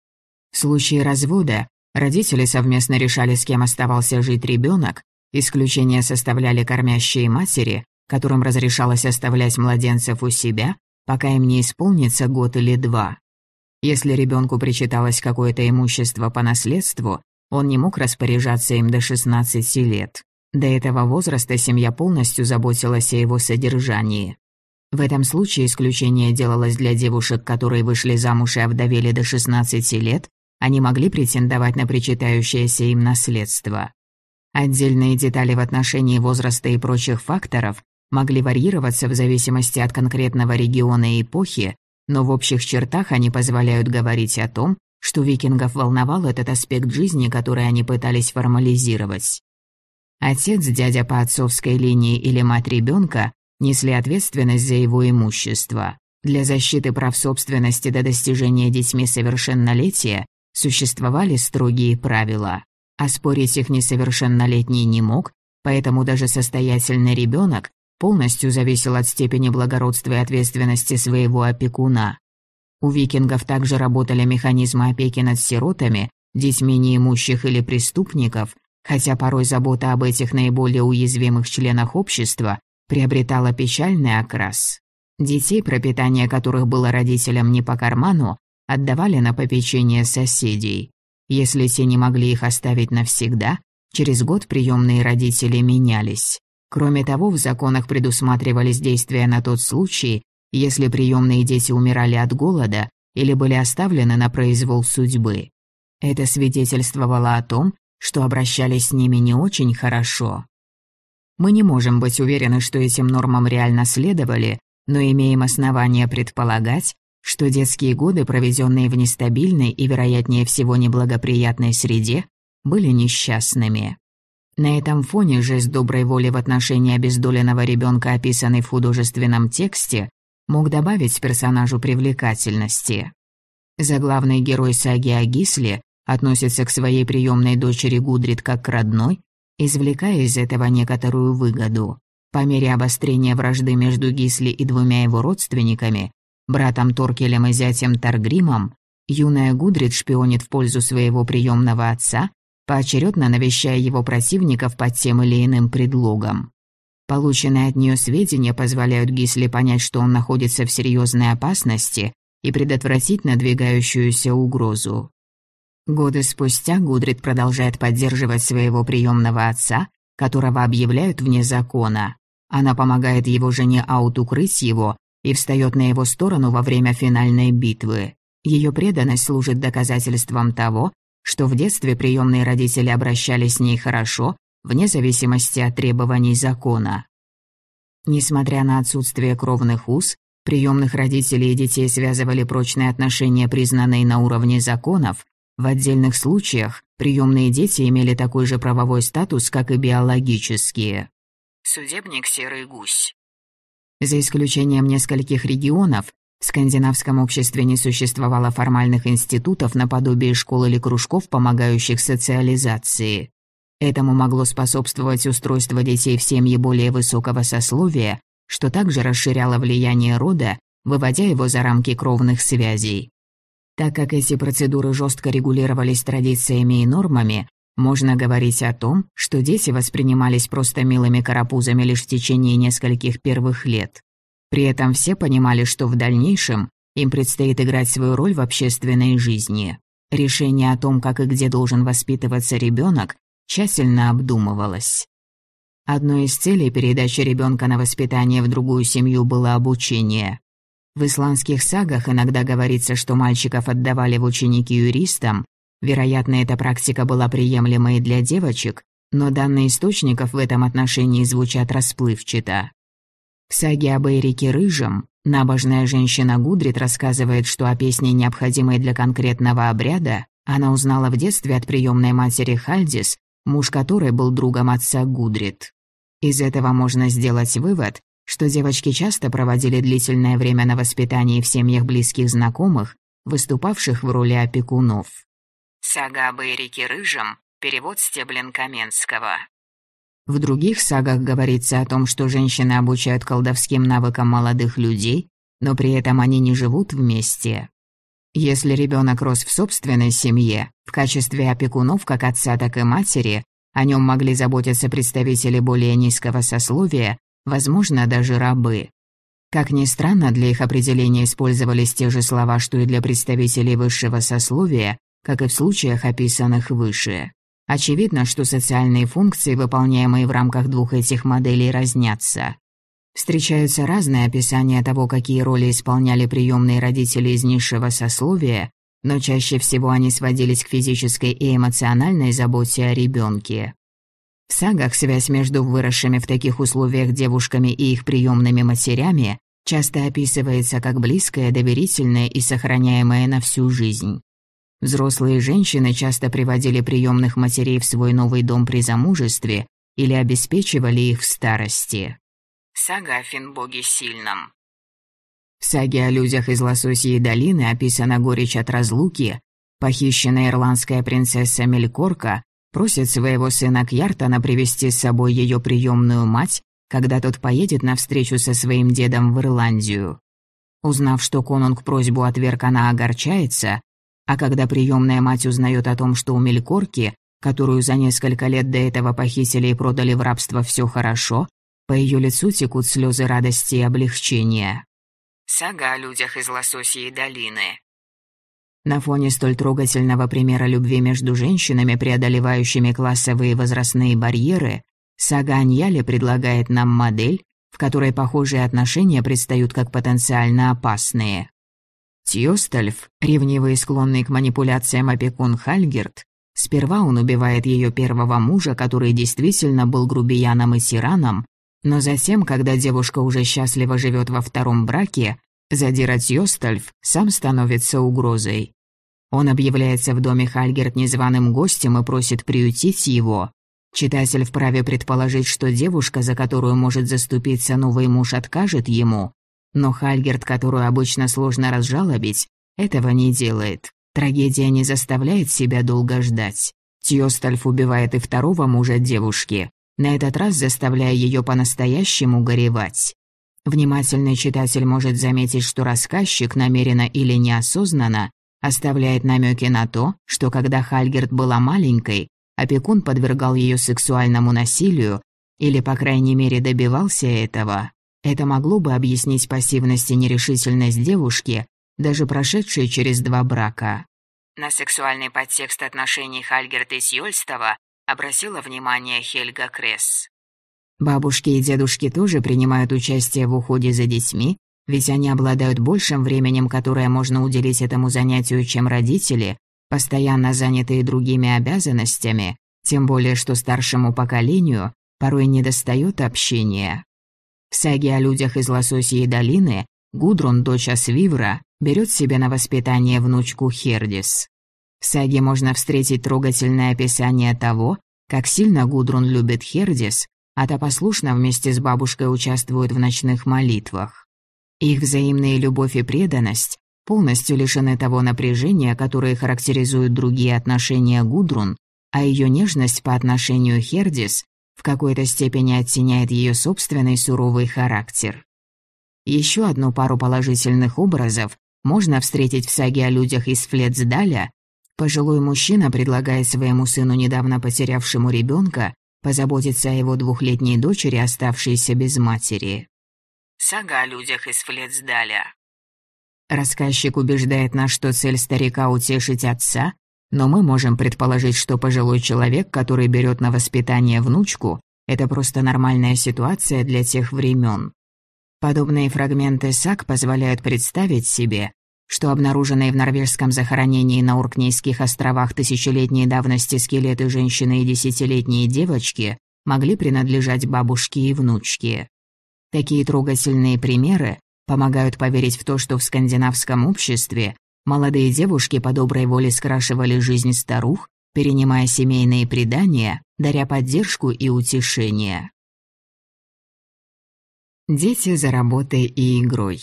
В случае развода родители совместно решали, с кем оставался жить ребенок. Исключения составляли кормящие матери, которым разрешалось оставлять младенцев у себя, пока им не исполнится год или два. Если ребенку причиталось какое-то имущество по наследству, он не мог распоряжаться им до 16 лет. До этого возраста семья полностью заботилась о его содержании. В этом случае исключение делалось для девушек, которые вышли замуж и овдовели до 16 лет, они могли претендовать на причитающееся им наследство. Отдельные детали в отношении возраста и прочих факторов могли варьироваться в зависимости от конкретного региона и эпохи, но в общих чертах они позволяют говорить о том, что викингов волновал этот аспект жизни, который они пытались формализировать. Отец, дядя по отцовской линии или мать ребенка несли ответственность за его имущество. Для защиты прав собственности до достижения детьми совершеннолетия существовали строгие правила. Оспорить их несовершеннолетний не мог, поэтому даже состоятельный ребенок полностью зависел от степени благородства и ответственности своего опекуна. У викингов также работали механизмы опеки над сиротами, детьми неимущих или преступников, хотя порой забота об этих наиболее уязвимых членах общества приобретала печальный окрас. Детей, пропитание которых было родителям не по карману, отдавали на попечение соседей. Если те не могли их оставить навсегда, через год приемные родители менялись. Кроме того, в законах предусматривались действия на тот случай, если приемные дети умирали от голода или были оставлены на произвол судьбы. Это свидетельствовало о том, что обращались с ними не очень хорошо. Мы не можем быть уверены, что этим нормам реально следовали, но имеем основания предполагать, что детские годы, проведенные в нестабильной и, вероятнее всего, неблагоприятной среде, были несчастными. На этом фоне жест доброй воли в отношении обездоленного ребенка, описанный в художественном тексте, мог добавить персонажу привлекательности. Заглавный герой саги о Гисле относится к своей приемной дочери Гудрид как к родной, извлекая из этого некоторую выгоду. По мере обострения вражды между Гисли и двумя его родственниками, братом Торкелем и зятем Таргримом, юная Гудрид шпионит в пользу своего приемного отца, поочередно навещая его противников под тем или иным предлогом. Полученные от нее сведения позволяют Гисли понять, что он находится в серьезной опасности и предотвратить надвигающуюся угрозу. Годы спустя Гудрид продолжает поддерживать своего приемного отца, которого объявляют вне закона. Она помогает его жене Аут укрыть его и встает на его сторону во время финальной битвы. Ее преданность служит доказательством того, что в детстве приемные родители обращались с ней хорошо, вне зависимости от требований закона. Несмотря на отсутствие кровных уз, приемных родителей и детей связывали прочные отношения, признанные на уровне законов, в отдельных случаях приемные дети имели такой же правовой статус, как и биологические. Судебник «Серый гусь». За исключением нескольких регионов, в скандинавском обществе не существовало формальных институтов наподобие школ или кружков, помогающих социализации. Этому могло способствовать устройство детей в семье более высокого сословия, что также расширяло влияние рода, выводя его за рамки кровных связей. Так как эти процедуры жестко регулировались традициями и нормами, можно говорить о том, что дети воспринимались просто милыми карапузами лишь в течение нескольких первых лет. При этом все понимали, что в дальнейшем им предстоит играть свою роль в общественной жизни. Решение о том, как и где должен воспитываться ребенок, тщательно обдумывалось. Одной из целей передачи ребенка на воспитание в другую семью было обучение. В исландских сагах иногда говорится, что мальчиков отдавали в ученики юристам. Вероятно, эта практика была приемлема и для девочек, но данные источников в этом отношении звучат расплывчато. В саге об Эрике Рыжем набожная женщина Гудрит рассказывает, что о песне, необходимой для конкретного обряда, она узнала в детстве от приемной матери Хальдис, муж которой был другом отца Гудрит. Из этого можно сделать вывод, что девочки часто проводили длительное время на воспитании в семьях близких знакомых, выступавших в роли опекунов. Сага об Эрике Рыжем, перевод Стеблин Каменского. В других сагах говорится о том, что женщины обучают колдовским навыкам молодых людей, но при этом они не живут вместе. Если ребенок рос в собственной семье, в качестве опекунов как отца, так и матери, о нем могли заботиться представители более низкого сословия, возможно, даже рабы. Как ни странно, для их определения использовались те же слова, что и для представителей высшего сословия, как и в случаях, описанных выше. Очевидно, что социальные функции, выполняемые в рамках двух этих моделей, разнятся. Встречаются разные описания того, какие роли исполняли приемные родители из низшего сословия, но чаще всего они сводились к физической и эмоциональной заботе о ребенке. В сагах связь между выросшими в таких условиях девушками и их приемными матерями часто описывается как близкая, доверительная и сохраняемая на всю жизнь. Взрослые женщины часто приводили приемных матерей в свой новый дом при замужестве или обеспечивали их в старости. Сага о Финбоге Сильном. В саге о людях из Лососьей долины описана горечь от разлуки. Похищенная ирландская принцесса Мелькорка просит своего сына Кьяртана привести с собой ее приемную мать, когда тот поедет на встречу со своим дедом в Ирландию. Узнав, что конунг просьбу отверг, она огорчается, а когда приемная мать узнает о том, что у Мелькорки, которую за несколько лет до этого похитили и продали в рабство, все хорошо, по ее лицу текут слезы радости и облегчения. Сага о людях из Лососьей долины. На фоне столь трогательного примера любви между женщинами, преодолевающими классовые возрастные барьеры, сага Аньяли предлагает нам модель, в которой похожие отношения предстают как потенциально опасные. Тьостальф, ревнивый и склонный к манипуляциям опекун Хальгерт, сперва он убивает ее первого мужа, который действительно был грубияном и тираном, но затем, когда девушка уже счастливо живет во втором браке, задирать Йостальф сам становится угрозой. Он объявляется в доме Хальгерт незваным гостем и просит приютить его. Читатель вправе предположить, что девушка, за которую может заступиться новый муж, откажет ему. Но Хальгерт, которую обычно сложно разжалобить, этого не делает. Трагедия не заставляет себя долго ждать. Тьостальф убивает и второго мужа девушки, на этот раз заставляя ее по-настоящему горевать. Внимательный читатель может заметить, что рассказчик намеренно или неосознанно оставляет намеки на то, что когда Хальгерт была маленькой, опекун подвергал ее сексуальному насилию или, по крайней мере, добивался этого. Это могло бы объяснить пассивность и нерешительность девушки, даже прошедшей через два брака. На сексуальный подтекст отношений Хальгерта и Сьольстова обратила внимание Хельга Кресс. Бабушки и дедушки тоже принимают участие в уходе за детьми, ведь они обладают большим временем, которое можно уделить этому занятию, чем родители, постоянно занятые другими обязанностями, тем более что старшему поколению порой недостает общения. В саге о людях из Лососьей долины Гудрун, дочь Асвивра, берет себе на воспитание внучку Хердис. В саге можно встретить трогательное описание того, как сильно Гудрун любит Хердис, а та послушно вместе с бабушкой участвует в ночных молитвах. Их взаимная любовь и преданность полностью лишены того напряжения, которое характеризует другие отношения Гудрун, а ее нежность по отношению Хердис в какой-то степени оттеняет ее собственный суровый характер. Еще одну пару положительных образов можно встретить в саге о людях из Флетсдаля. Пожилой мужчина предлагает своему сыну, недавно потерявшему ребенка, позаботиться о его двухлетней дочери, оставшейся без матери. Сага о людях из Флетсдаля. Рассказчик убеждает нас, что цель старика — утешить отца, но мы можем предположить, что пожилой человек, который берет на воспитание внучку, это просто нормальная ситуация для тех времен. Подобные фрагменты САК позволяют представить себе, что обнаруженные в норвежском захоронении на Уркнейских островах тысячелетней давности скелеты женщины и десятилетние девочки могли принадлежать бабушке и внучке. Такие трогательные примеры помогают поверить в то, что в скандинавском обществе молодые девушки по доброй воле скрашивали жизнь старух, перенимая семейные предания, даря поддержку и утешение. Дети за работой и игрой.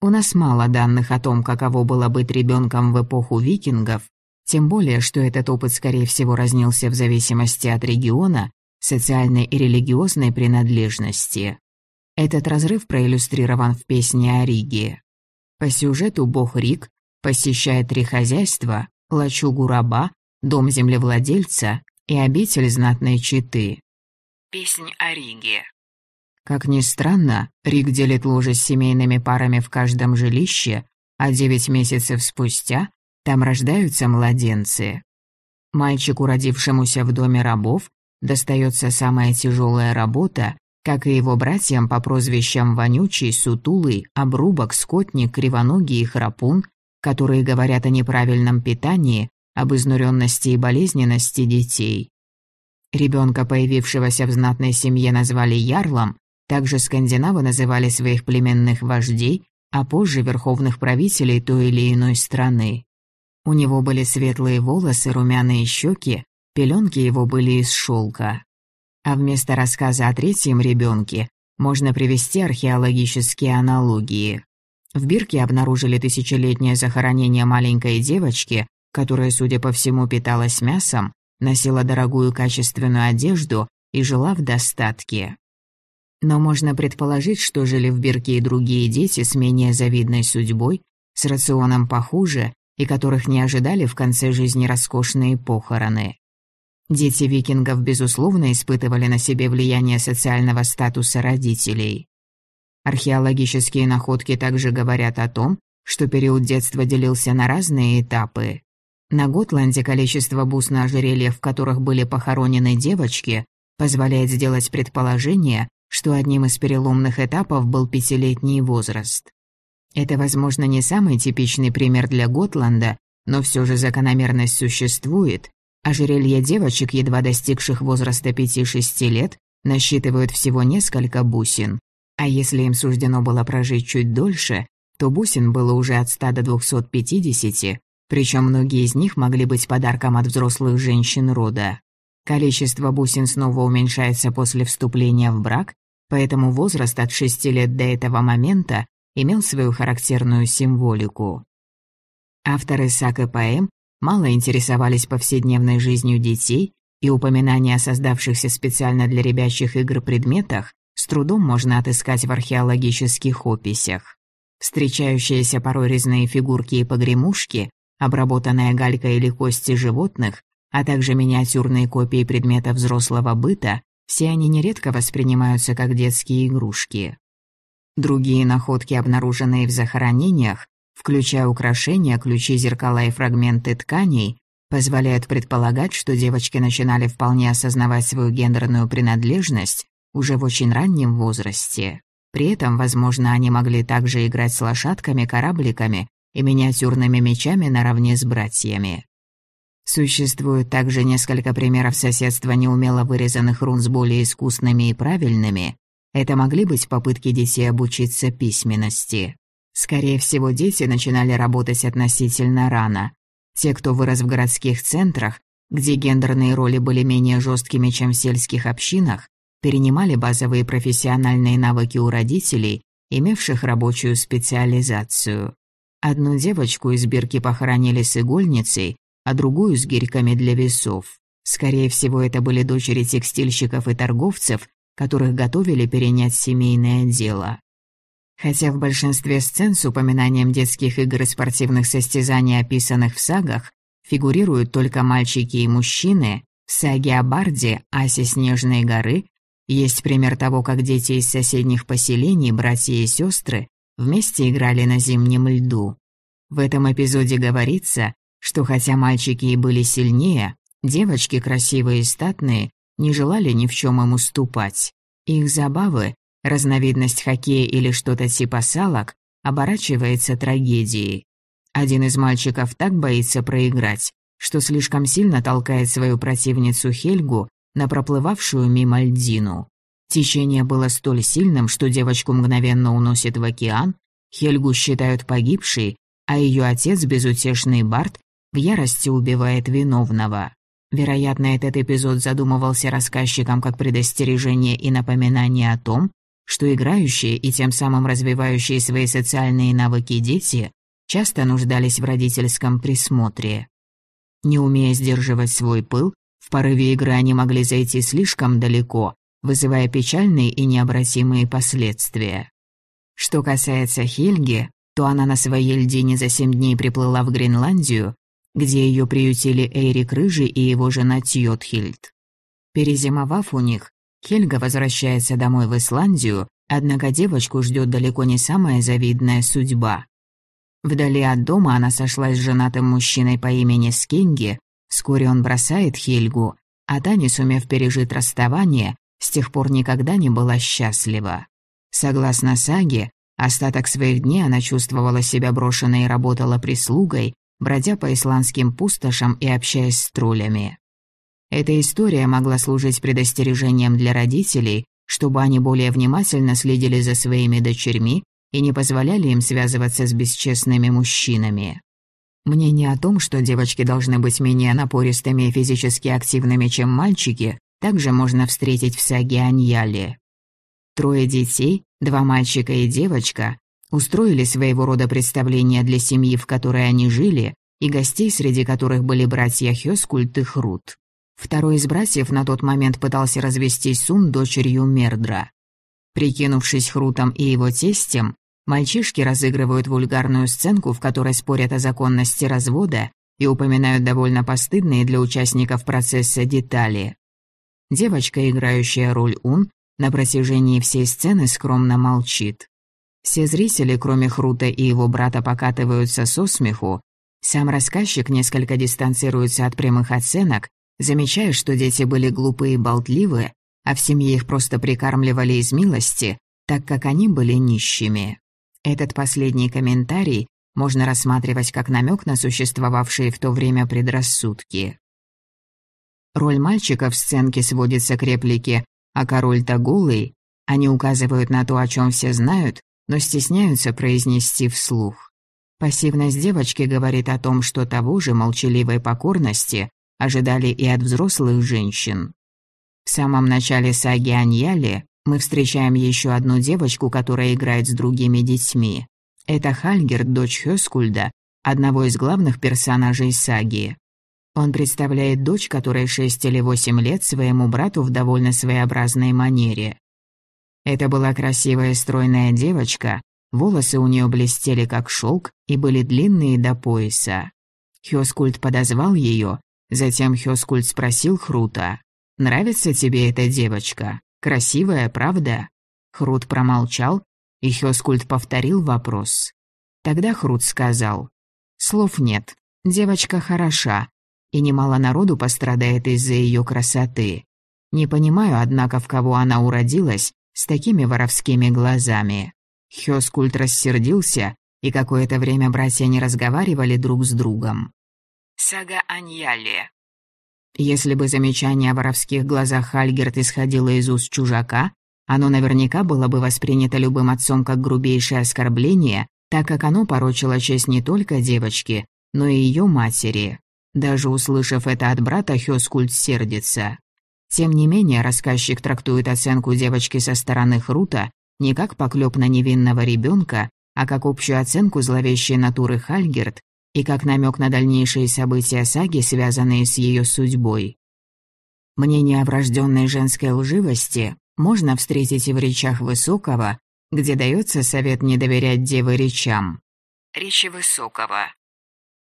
У нас мало данных о том, каково было быть ребенком в эпоху викингов, тем более, что этот опыт, скорее всего, разнился в зависимости от региона, социальной и религиозной принадлежности. Этот разрыв проиллюстрирован в песне о Риге. По сюжету бог Риг посещает три хозяйства, лачугу раба, дом землевладельца и обитель знатной читы. Песнь о Риге. Как ни странно, Рик делит ложе с семейными парами в каждом жилище, а девять месяцев спустя там рождаются младенцы. Мальчику, родившемуся в доме рабов, достается самая тяжелая работа, как и его братьям по прозвищам Вонючий, Сутулый, Обрубок, Скотник, Кривоногий и Храпун, которые говорят о неправильном питании, об изнуренности и болезненности детей. Ребенка, появившегося в знатной семье, назвали Ярлом, также скандинавы называли своих племенных вождей, а позже верховных правителей той или иной страны. У него были светлые волосы, румяные щеки, пеленки его были из шелка. А вместо рассказа о третьем ребенке можно привести археологические аналогии. В Бирке обнаружили тысячелетнее захоронение маленькой девочки, которая, судя по всему, питалась мясом, носила дорогую качественную одежду и жила в достатке. Но можно предположить, что жили в Бирке и другие дети с менее завидной судьбой, с рационом похуже и которых не ожидали в конце жизни роскошные похороны. Дети викингов, безусловно, испытывали на себе влияние социального статуса родителей. Археологические находки также говорят о том, что период детства делился на разные этапы. На Готланде количество бус на ожерельях, в которых были похоронены девочки, позволяет сделать предположение, что одним из переломных этапов был пятилетний возраст. Это, возможно, не самый типичный пример для Готланда, но все же закономерность существует. Ожерелья девочек, едва достигших возраста 5-6 лет, насчитывают всего несколько бусин. А если им суждено было прожить чуть дольше, то бусин было уже от 100 до 250, причем многие из них могли быть подарком от взрослых женщин рода. Количество бусин снова уменьшается после вступления в брак, поэтому возраст от 6 лет до этого момента имел свою характерную символику. Авторы саг и поэм мало интересовались повседневной жизнью детей, и упоминания о создавшихся специально для ребячих игр предметах с трудом можно отыскать в археологических описях. Встречающиеся порой резные фигурки и погремушки, обработанная галька или кости животных, а также миниатюрные копии предметов взрослого быта, все они нередко воспринимаются как детские игрушки. Другие находки, обнаруженные в захоронениях, включая украшения, ключи, зеркала и фрагменты тканей, позволяют предполагать, что девочки начинали вполне осознавать свою гендерную принадлежность уже в очень раннем возрасте. При этом, возможно, они могли также играть с лошадками, корабликами и миниатюрными мечами наравне с братьями. Существует также несколько примеров соседства неумело вырезанных рун с более искусными и правильными. Это могли быть попытки детей обучиться письменности. Скорее всего, дети начинали работать относительно рано. Те, кто вырос в городских центрах, где гендерные роли были менее жесткими, чем в сельских общинах, перенимали базовые профессиональные навыки у родителей, имевших рабочую специализацию. Одну девочку из бирки похоронили с игольницей, а другую с гирьками для весов. Скорее всего, это были дочери текстильщиков и торговцев, которых готовили перенять семейное дело. Хотя в большинстве сцен с упоминанием детских игр и спортивных состязаний, описанных в сагах, фигурируют только мальчики и мужчины, в саге о Барде, Асе Снежной горы, есть пример того, как дети из соседних поселений, братья и сестры, вместе играли на зимнем льду. В этом эпизоде говорится, что хотя мальчики и были сильнее, девочки, красивые и статные, не желали ни в чем им уступать. Их забавы, разновидность хоккея или что-то типа салок, оборачивается трагедией. Один из мальчиков так боится проиграть, что слишком сильно толкает свою противницу Хельгу на проплывавшую мимо льдину. Течение было столь сильным, что девочку мгновенно уносит в океан, Хельгу считают погибшей, а ее отец, безутешный Барт, в ярости убивает виновного. Вероятно, этот эпизод задумывался рассказчиком как предостережение и напоминание о том, что играющие и тем самым развивающие свои социальные навыки дети часто нуждались в родительском присмотре. Не умея сдерживать свой пыл, в порыве игры они могли зайти слишком далеко, вызывая печальные и необратимые последствия. Что касается Хельги, то она на своей льдине за семь дней приплыла в Гренландию где ее приютили Эйрик Рыжий и его жена Тьотхильд. Перезимовав у них, Хельга возвращается домой в Исландию, однако девочку ждет далеко не самая завидная судьба. Вдали от дома она сошлась с женатым мужчиной по имени Скинги, вскоре он бросает Хельгу, а та, не сумев пережить расставание, с тех пор никогда не была счастлива. Согласно саге, остаток своих дней она чувствовала себя брошенной и работала прислугой, бродя по исландским пустошам и общаясь с троллями. Эта история могла служить предостережением для родителей, чтобы они более внимательно следили за своими дочерьми и не позволяли им связываться с бесчестными мужчинами. Мнение о том, что девочки должны быть менее напористыми и физически активными, чем мальчики, также можно встретить в саге Аньяли. Трое детей, два мальчика и девочка, устроили своего рода представление для семьи, в которой они жили, и гостей, среди которых были братья Хёскульт и Хрут. Второй из братьев на тот момент пытался развестись Сун дочерью Мердра. Прикинувшись Хрутом и его тестем, мальчишки разыгрывают вульгарную сценку, в которой спорят о законности развода и упоминают довольно постыдные для участников процесса детали. Девочка, играющая роль Ун, на протяжении всей сцены скромно молчит. Все зрители, кроме Хрута и его брата, покатываются со смеху. Сам рассказчик несколько дистанцируется от прямых оценок, замечая, что дети были глупые и болтливы, а в семье их просто прикармливали из милости, так как они были нищими. Этот последний комментарий можно рассматривать как намек на существовавшие в то время предрассудки. Роль мальчика в сценке сводится к реплике «А король-то голый». Они указывают на то, о чем все знают, но стесняются произнести вслух. Пассивность девочки говорит о том, что того же молчаливой покорности ожидали и от взрослых женщин. В самом начале саги Аньяли мы встречаем еще одну девочку, которая играет с другими детьми. Это Хальгерд, дочь Хёскульда, одного из главных персонажей саги. Он представляет дочь, которой 6 или 8 лет, своему брату в довольно своеобразной манере. Это была красивая стройная девочка, волосы у нее блестели как шелк и были длинные до пояса. Хёскульт подозвал ее, затем Хёскульт спросил Хрута, «Нравится тебе эта девочка? Красивая, правда?» Хрут промолчал, и Хёскульт повторил вопрос. Тогда Хрут сказал, «Слов нет, девочка хороша, и немало народу пострадает из-за ее красоты. Не понимаю, однако, в кого она уродилась с такими воровскими глазами». Хёскульт рассердился, и какое-то время братья не разговаривали друг с другом. Сага Аньяли. Если бы замечание о воровских глазах Хальгерт исходило из уст чужака, оно наверняка было бы воспринято любым отцом как грубейшее оскорбление, так как оно порочило честь не только девочки, но и ее матери. Даже услышав это от брата, Хёскульт сердится. Тем не менее, рассказчик трактует оценку девочки со стороны Хрута не как поклёп на невинного ребенка, а как общую оценку зловещей натуры Хальгерт и как намек на дальнейшие события саги, связанные с ее судьбой. Мнение о врожденной женской лживости можно встретить и в речах Высокого, где дается совет не доверять девы речам. Речи Высокого.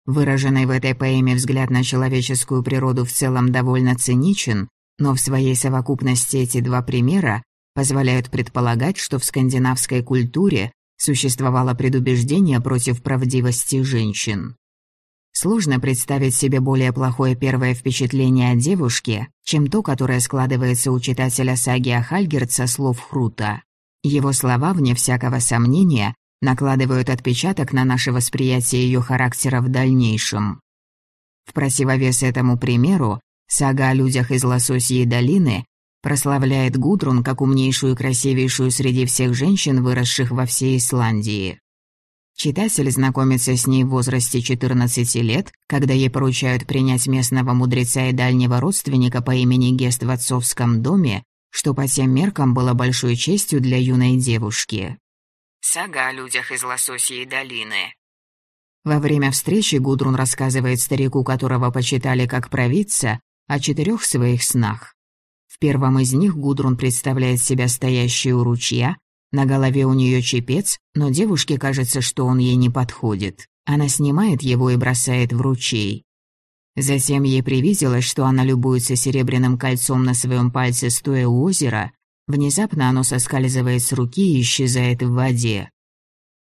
Выраженный в этой поэме взгляд на человеческую природу в целом довольно циничен, но в своей совокупности эти два примера позволяют предполагать, что в скандинавской культуре существовало предубеждение против правдивости женщин. Сложно представить себе более плохое первое впечатление о девушке, чем то, которое складывается у читателя саги о Хальгерт со слов Хрута. Его слова, вне всякого сомнения, накладывают отпечаток на наше восприятие ее характера в дальнейшем. В противовес этому примеру, сага о людях из Лососьей долины прославляет Гудрун как умнейшую и красивейшую среди всех женщин, выросших во всей Исландии. Читатель знакомится с ней в возрасте 14 лет, когда ей поручают принять местного мудреца и дальнего родственника по имени Гест в отцовском доме, что по тем меркам было большой честью для юной девушки. Сага о людях из Лососьей долины. Во время встречи Гудрун рассказывает старику, которого почитали как провидца, о четырех своих снах. Первом из них Гудрун представляет себя стоящей у ручья, на голове у нее чепец, но девушке кажется, что он ей не подходит. Она снимает его и бросает в ручей. Затем ей привиделось, что она любуется серебряным кольцом на своем пальце, стоя у озера. Внезапно оно соскальзывает с руки и исчезает в воде.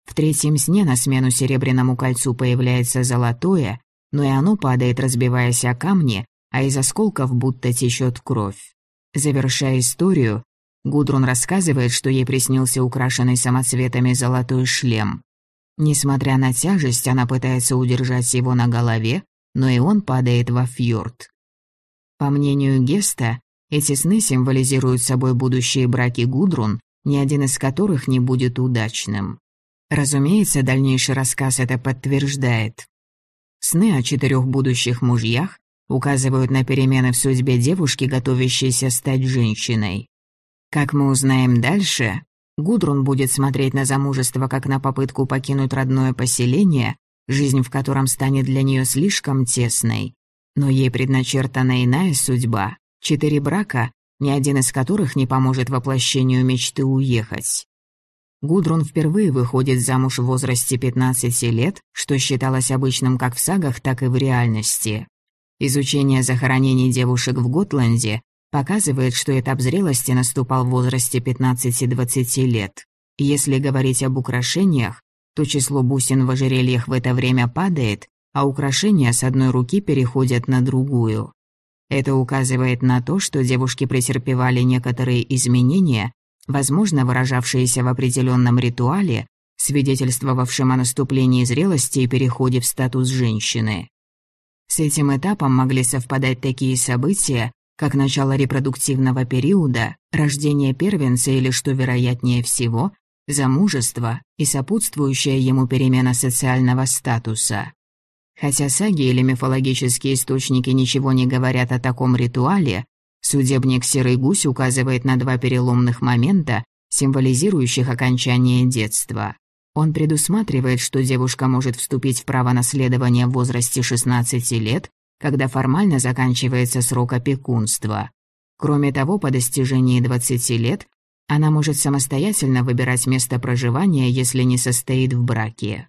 В третьем сне на смену серебряному кольцу появляется золотое, но и оно падает, разбиваясь о камни, а из осколков будто течет кровь. Завершая историю, Гудрун рассказывает, что ей приснился украшенный самоцветами золотой шлем. Несмотря на тяжесть, она пытается удержать его на голове, но и он падает во фьорд. По мнению Геста, эти сны символизируют собой будущие браки Гудрун, ни один из которых не будет удачным. Разумеется, дальнейший рассказ это подтверждает. Сны о четырех будущих мужьях указывают на перемены в судьбе девушки, готовящейся стать женщиной. Как мы узнаем дальше, Гудрун будет смотреть на замужество как на попытку покинуть родное поселение, жизнь в котором станет для нее слишком тесной. Но ей предначертана иная судьба, четыре брака, ни один из которых не поможет воплощению мечты уехать. Гудрун впервые выходит замуж в возрасте 15 лет, что считалось обычным как в сагах, так и в реальности. Изучение захоронений девушек в Готланде показывает, что этап зрелости наступал в возрасте 15-20 лет. Если говорить об украшениях, то число бусин в ожерельях в это время падает, а украшения с одной руки переходят на другую. Это указывает на то, что девушки претерпевали некоторые изменения, возможно, выражавшиеся в определенном ритуале, свидетельствовавшем о наступлении зрелости и переходе в статус женщины. С этим этапом могли совпадать такие события, как начало репродуктивного периода, рождение первенца или, что вероятнее всего, замужество и сопутствующая ему перемена социального статуса. Хотя саги или мифологические источники ничего не говорят о таком ритуале, судебник Серый Гусь указывает на два переломных момента, символизирующих окончание детства. Он предусматривает, что девушка может вступить в право наследования в возрасте 16 лет когда формально заканчивается срок опекунства. Кроме того, по достижении 20 лет Она может самостоятельно выбирать место проживания, если не состоит в браке.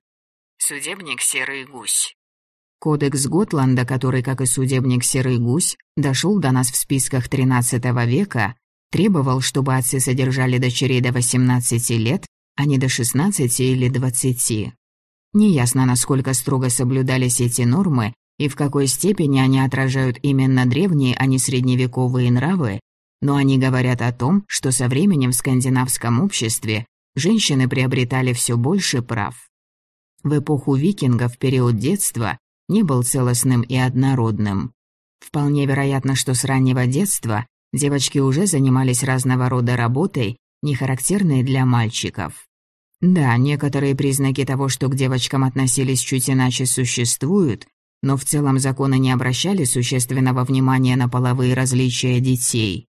Судебник «Серый гусь». Кодекс Готланда, который, как и судебник «Серый гусь», дошел до нас в списках XIII века, требовал, чтобы отцы содержали дочерей до 18 лет, а не до 16 или 20. Неясно, насколько строго соблюдались эти нормы и в какой степени они отражают именно древние, а не средневековые нравы, но они говорят о том, что со временем в скандинавском обществе женщины приобретали все больше прав. В эпоху викингов период детства не был целостным и однородным. Вполне вероятно, что с раннего детства девочки уже занимались разного рода работой, не характерной для мальчиков. Да, некоторые признаки того, что к девочкам относились чуть иначе, существуют, но в целом законы не обращали существенного внимания на половые различия детей.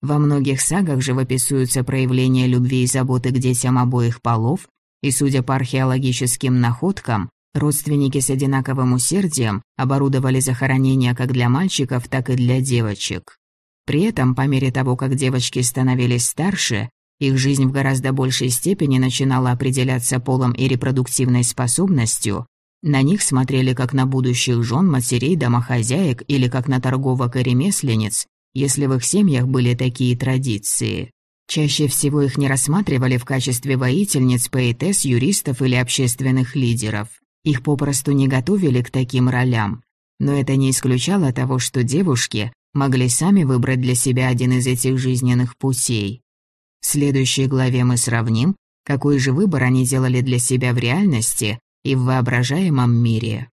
Во многих сагах живописуются проявления любви и заботы к детям обоих полов, и, судя по археологическим находкам, родственники с одинаковым усердием оборудовали захоронения как для мальчиков, так и для девочек. При этом, по мере того, как девочки становились старше, их жизнь в гораздо большей степени начинала определяться полом и репродуктивной способностью, на них смотрели как на будущих жен, матерей, домохозяек или как на торговок и ремесленниц, если в их семьях были такие традиции. Чаще всего их не рассматривали в качестве воительниц, поэтесс, юристов или общественных лидеров. Их попросту не готовили к таким ролям. Но это не исключало того, что девушки могли сами выбрать для себя один из этих жизненных путей. В следующей главе мы сравним, какой же выбор они делали для себя в реальности, и в воображаемом мире.